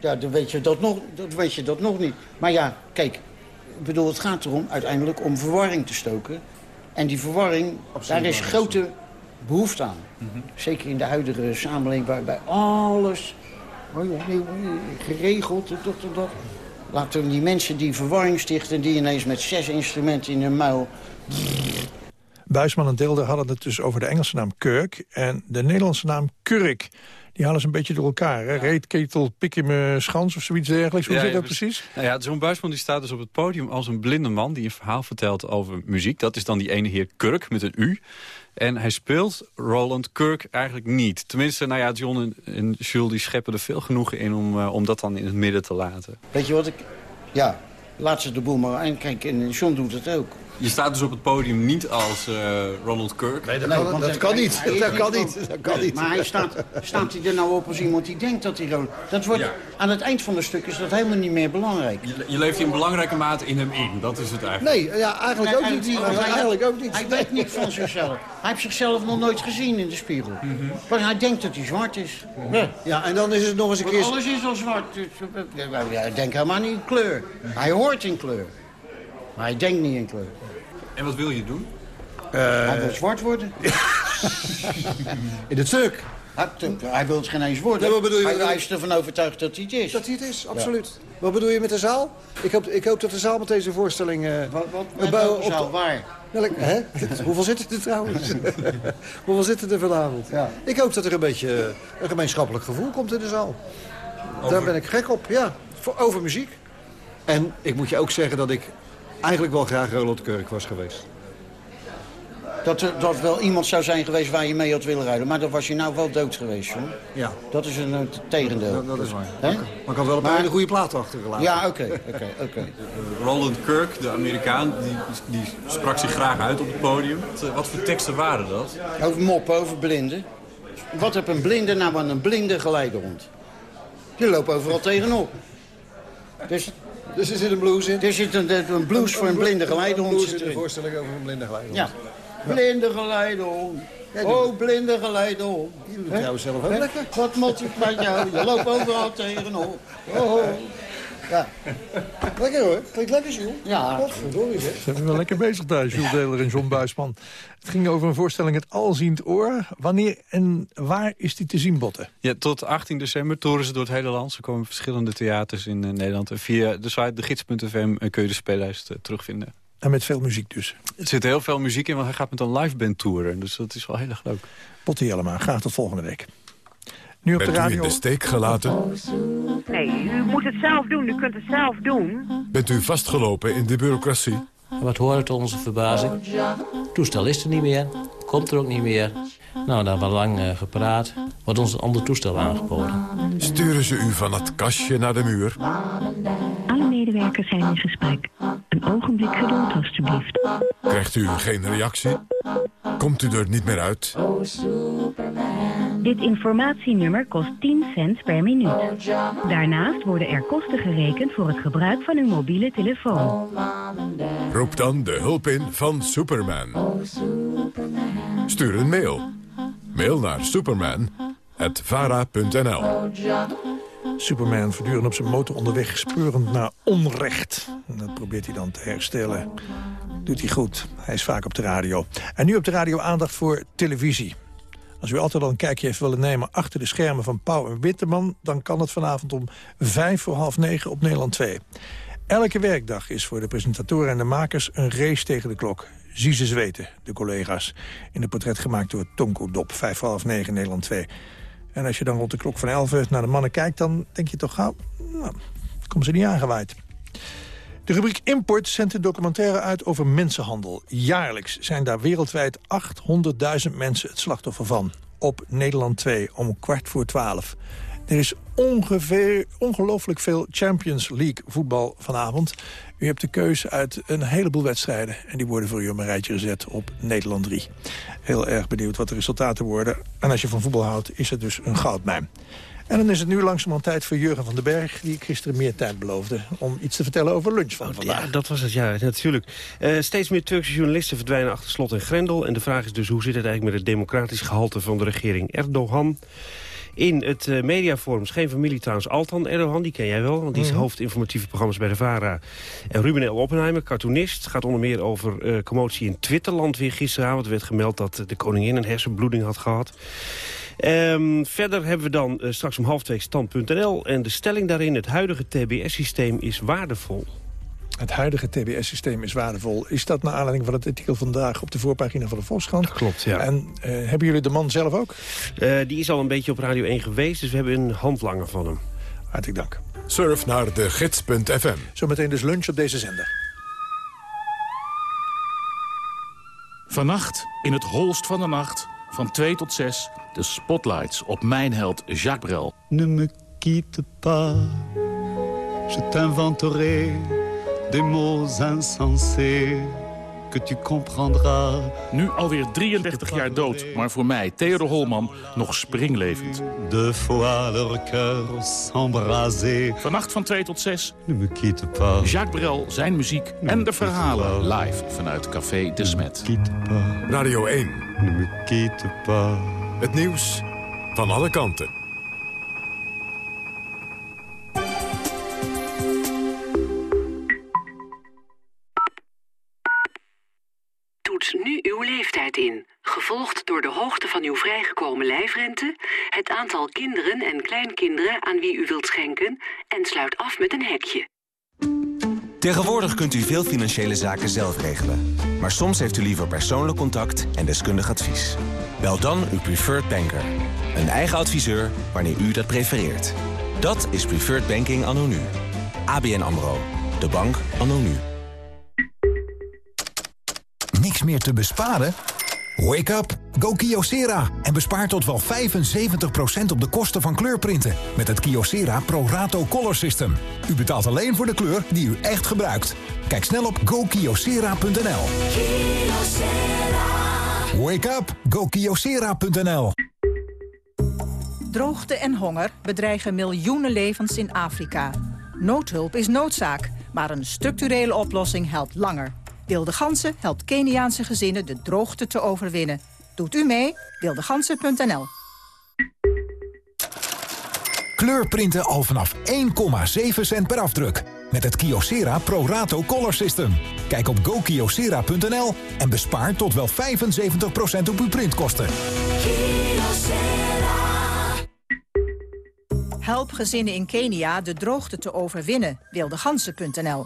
[SPEAKER 35] ja, dan weet je dat nog, dat weet je dat nog niet. Maar ja, kijk, ik bedoel, het gaat erom uiteindelijk om verwarring te stoken. En die verwarring, daar is grote behoefte aan. Mm -hmm. Zeker in de huidige samenleving, waarbij alles geregeld, dat, dat, dat. Laten die mensen die verwarring stichten... die ineens met zes instrumenten in hun muil...
[SPEAKER 7] Buisman en Deelder hadden het dus over de Engelse naam Kirk... en de Nederlandse naam Kurk. Die halen ze een beetje door elkaar. Hè? Reet, ketel, pik in mijn schans of zoiets dergelijks. Hoe
[SPEAKER 34] Ja,
[SPEAKER 7] zit dat
[SPEAKER 34] ja,
[SPEAKER 7] precies?
[SPEAKER 34] Nou ja, zo'n Buisman die staat dus op het podium als een blinde man... die een verhaal vertelt over muziek. Dat is dan die ene heer Kirk met een U. En hij speelt Roland Kirk eigenlijk niet. Tenminste, nou ja, John en, en Jules die scheppen er veel genoegen in... Om, uh, om dat dan in het midden te laten.
[SPEAKER 35] Weet je wat ik... Ja, laat ze de boel maar aankijken. En John doet het ook.
[SPEAKER 36] Je staat dus op het podium niet als uh, Ronald Kirk.
[SPEAKER 26] Nee, dat, kan, dat kan niet. Dat kan niet. Dat kan niet.
[SPEAKER 35] Maar hij staat, staat hij er nou op als iemand die denkt dat hij Ronald... Dat wordt, ja. Aan het eind van het stuk is dat helemaal niet meer belangrijk.
[SPEAKER 36] Je, je leeft in belangrijke mate in hem in. Dat is het eigenlijk.
[SPEAKER 26] Nee, ja, eigenlijk, nee, ook, niet. Hij, eigenlijk ook niet.
[SPEAKER 35] Hij weet niet van zichzelf. Hij heeft zichzelf nog nooit gezien in de spiegel. Mm -hmm. Maar hij denkt dat hij zwart is.
[SPEAKER 26] Mm -hmm. ja. ja, en dan is het nog eens een keer...
[SPEAKER 35] alles is al zwart. Hij denkt helemaal niet in kleur. Hij hoort in kleur. Maar hij denkt niet in kleur.
[SPEAKER 36] En wat wil je doen?
[SPEAKER 35] Uh, hij wil zwart worden.
[SPEAKER 26] In het stuk.
[SPEAKER 35] Hij, wil het geen eens worden.
[SPEAKER 26] Bedoel je,
[SPEAKER 35] hij, hij is ervan overtuigd dat hij het is.
[SPEAKER 26] Dat hij het is, absoluut. Ja. Wat bedoel je met de zaal? Ik hoop, ik hoop dat de zaal met deze voorstelling... Uh,
[SPEAKER 35] wat wat met de zaal? Op, Waar?
[SPEAKER 26] Welk, hè? Hoeveel zitten er trouwens? Hoeveel zitten er vanavond?
[SPEAKER 35] Ja.
[SPEAKER 26] Ik hoop dat er een beetje een gemeenschappelijk gevoel komt in de zaal. Over... Daar ben ik gek op, ja. Voor, over muziek. En ik moet je ook zeggen dat ik eigenlijk wel graag Roland Kirk was geweest.
[SPEAKER 35] Dat er dat wel iemand zou zijn geweest waar je mee had willen rijden. Maar dan was je nou wel dood geweest, hoor.
[SPEAKER 26] Ja.
[SPEAKER 35] Dat is een, een tegendeel.
[SPEAKER 26] Dat, dat is waar. He? Maar ik had wel een maar... hele goede plaat achtergelaten.
[SPEAKER 35] Ja, oké. Okay, okay, okay.
[SPEAKER 36] Roland Kirk, de Amerikaan, die, die sprak zich graag uit op het podium. Wat, wat voor teksten waren dat?
[SPEAKER 35] Over moppen, over blinden. Wat heb een blinde nou aan een blinde geleidehond? Je loopt overal tegenop. Dus
[SPEAKER 26] dus er zit een blues in?
[SPEAKER 35] Er zit een, een blues voor een blinde geleidehond.
[SPEAKER 26] Een blues in de voorstelling over een blinde geleidehond.
[SPEAKER 35] Ja. Blinde geleidehond. Oh, blinde geleidehond.
[SPEAKER 26] Je doet zelf ook lekker.
[SPEAKER 35] Wat moet met jou? Je loopt overal tegenop. Oh. Ja.
[SPEAKER 26] Lekker hoor. Klinkt lekker, Jules.
[SPEAKER 35] Ja.
[SPEAKER 26] Godverdorie zeg.
[SPEAKER 7] Ze zijn wel lekker bezig daar, Jules Deler en John Buisman. Het ging over een voorstelling Het Alziend Oor. Wanneer en waar is die te zien, Botten?
[SPEAKER 34] Ja, tot 18 december toeren ze door het hele land. Ze komen verschillende theaters in uh, Nederland. En via de site degids.fm uh, kun je de speellijst uh, terugvinden.
[SPEAKER 7] En met veel muziek dus?
[SPEAKER 34] Er zit heel veel muziek in, want hij gaat met een liveband toeren. Dus dat is wel heel erg leuk.
[SPEAKER 7] Botte Jellema, graag tot volgende week. Nu op
[SPEAKER 1] Bent
[SPEAKER 7] de radio...
[SPEAKER 1] u in de steek gelaten?
[SPEAKER 37] Nee, u moet het zelf doen. U kunt het zelf doen.
[SPEAKER 1] Bent u vastgelopen in de bureaucratie?
[SPEAKER 31] En wat hoort tot onze verbazing? Het toestel is er niet meer. Komt er ook niet meer.
[SPEAKER 38] Nou, daar hebben we lang uh, gepraat. Wordt ons een ander toestel aangeboden.
[SPEAKER 1] Sturen ze u van het kastje naar de muur?
[SPEAKER 22] Alle medewerkers zijn in gesprek. Een ogenblik geduld, alstublieft.
[SPEAKER 1] Krijgt u geen reactie? Komt u er niet meer uit?
[SPEAKER 22] Dit informatienummer kost 10 cent per minuut. Daarnaast worden er kosten gerekend voor het gebruik van uw mobiele telefoon.
[SPEAKER 1] Roep dan de hulp in van Superman. Stuur een mail. Mail naar superman.vara.nl
[SPEAKER 7] Superman voortdurend op zijn motor onderweg speurend naar onrecht. En dat probeert hij dan te herstellen. Doet hij goed. Hij is vaak op de radio. En nu op de radio aandacht voor televisie. Als u altijd al een kijkje heeft willen nemen achter de schermen van Pauw en Witteman... dan kan het vanavond om vijf voor half negen op Nederland 2. Elke werkdag is voor de presentatoren en de makers een race tegen de klok. Zie ze zweten, de collega's. In een portret gemaakt door Tonko Dop, vijf voor half negen Nederland 2. En als je dan rond de klok van elf naar de mannen kijkt... dan denk je toch gauw, nou, komen ze niet aangewaaid. De rubriek Import zendt een documentaire uit over mensenhandel. Jaarlijks zijn daar wereldwijd 800.000 mensen het slachtoffer van. Op Nederland 2 om kwart voor twaalf. Er is ongeveer ongelooflijk veel Champions League voetbal vanavond. U hebt de keuze uit een heleboel wedstrijden. En die worden voor u op een rijtje gezet op Nederland 3. Heel erg benieuwd wat de resultaten worden. En als je van voetbal houdt, is het dus een goudmijn. En dan is het nu langzamerhand tijd voor Jurgen van den Berg... die ik gisteren meer tijd beloofde om iets te vertellen over lunch van vandaag.
[SPEAKER 19] Ja, dat was het, ja, natuurlijk. Uh, steeds meer Turkse journalisten verdwijnen achter slot en grendel. En de vraag is dus hoe zit het eigenlijk met het democratisch gehalte van de regering Erdogan... In het uh, mediaforum geen familie trouwens Altan Erdogan, die ken jij wel. Want die is mm hoofd informatieve programma's bij de VARA. En Ruben L. Oppenheimer, cartoonist, gaat onder meer over uh, commotie in Twitterland weer gisteravond. Er werd gemeld dat de koningin een hersenbloeding had gehad. Um, verder hebben we dan uh, straks om half twee stand.nl. En de stelling daarin, het huidige TBS-systeem is waardevol.
[SPEAKER 7] Het huidige TBS-systeem is waardevol. Is dat naar aanleiding van het artikel vandaag op de voorpagina van de Volkskrant?
[SPEAKER 19] Klopt, ja.
[SPEAKER 7] En uh, hebben jullie de man zelf ook?
[SPEAKER 19] Uh, die is al een beetje op Radio 1 geweest, dus we hebben een handlanger van hem.
[SPEAKER 7] Hartelijk dank.
[SPEAKER 1] Surf naar de gids.fm.
[SPEAKER 7] Zometeen dus lunch op deze zender.
[SPEAKER 2] Vannacht, in het holst van de nacht, van 2 tot 6... de spotlights op mijn held Jacques Brel.
[SPEAKER 28] Ne me quitte pas, je t'inventerai des mots insensés que tu comprendras.
[SPEAKER 2] Nu alweer 33 jaar dood, maar voor mij, Theodor Holman, nog springlevend.
[SPEAKER 28] De fois leur cœur s'embraser.
[SPEAKER 2] Vannacht van 2 tot 6.
[SPEAKER 28] Ne me quitte pas.
[SPEAKER 2] Jacques Brel, zijn muziek en de verhalen live vanuit Café de Smet.
[SPEAKER 1] Radio 1.
[SPEAKER 28] Ne me quitte pas.
[SPEAKER 1] Het nieuws van alle kanten.
[SPEAKER 31] Nu uw leeftijd in, gevolgd door de hoogte van uw vrijgekomen lijfrente, het aantal kinderen en kleinkinderen aan wie u wilt schenken en sluit af met een hekje.
[SPEAKER 5] Tegenwoordig kunt u veel financiële zaken zelf regelen. Maar soms heeft u liever persoonlijk contact en deskundig advies. Bel dan uw preferred banker. Een eigen adviseur wanneer u dat prefereert. Dat is Preferred Banking anno nu. ABN AMRO. De bank anno nu.
[SPEAKER 26] Niks meer te besparen? Wake up! Go Kyocera en bespaar tot wel 75% op de kosten van kleurprinten met het Kyocera Pro Rato Color System. U betaalt alleen voor de kleur die u echt gebruikt. Kijk snel op gokyocera.nl. Wake up! GoKiosera.nl
[SPEAKER 39] Droogte en honger bedreigen miljoenen levens in Afrika. Noodhulp is noodzaak, maar een structurele oplossing helpt langer. Wilde Gansen helpt Keniaanse gezinnen de droogte te overwinnen. Doet u mee? Wildegansen.nl
[SPEAKER 26] Kleurprinten al vanaf 1,7 cent per afdruk. Met het Kyocera Pro Rato Color System. Kijk op gokyocera.nl en bespaar tot wel 75% op uw printkosten.
[SPEAKER 39] Help gezinnen in Kenia de droogte te overwinnen. Wildegansen.nl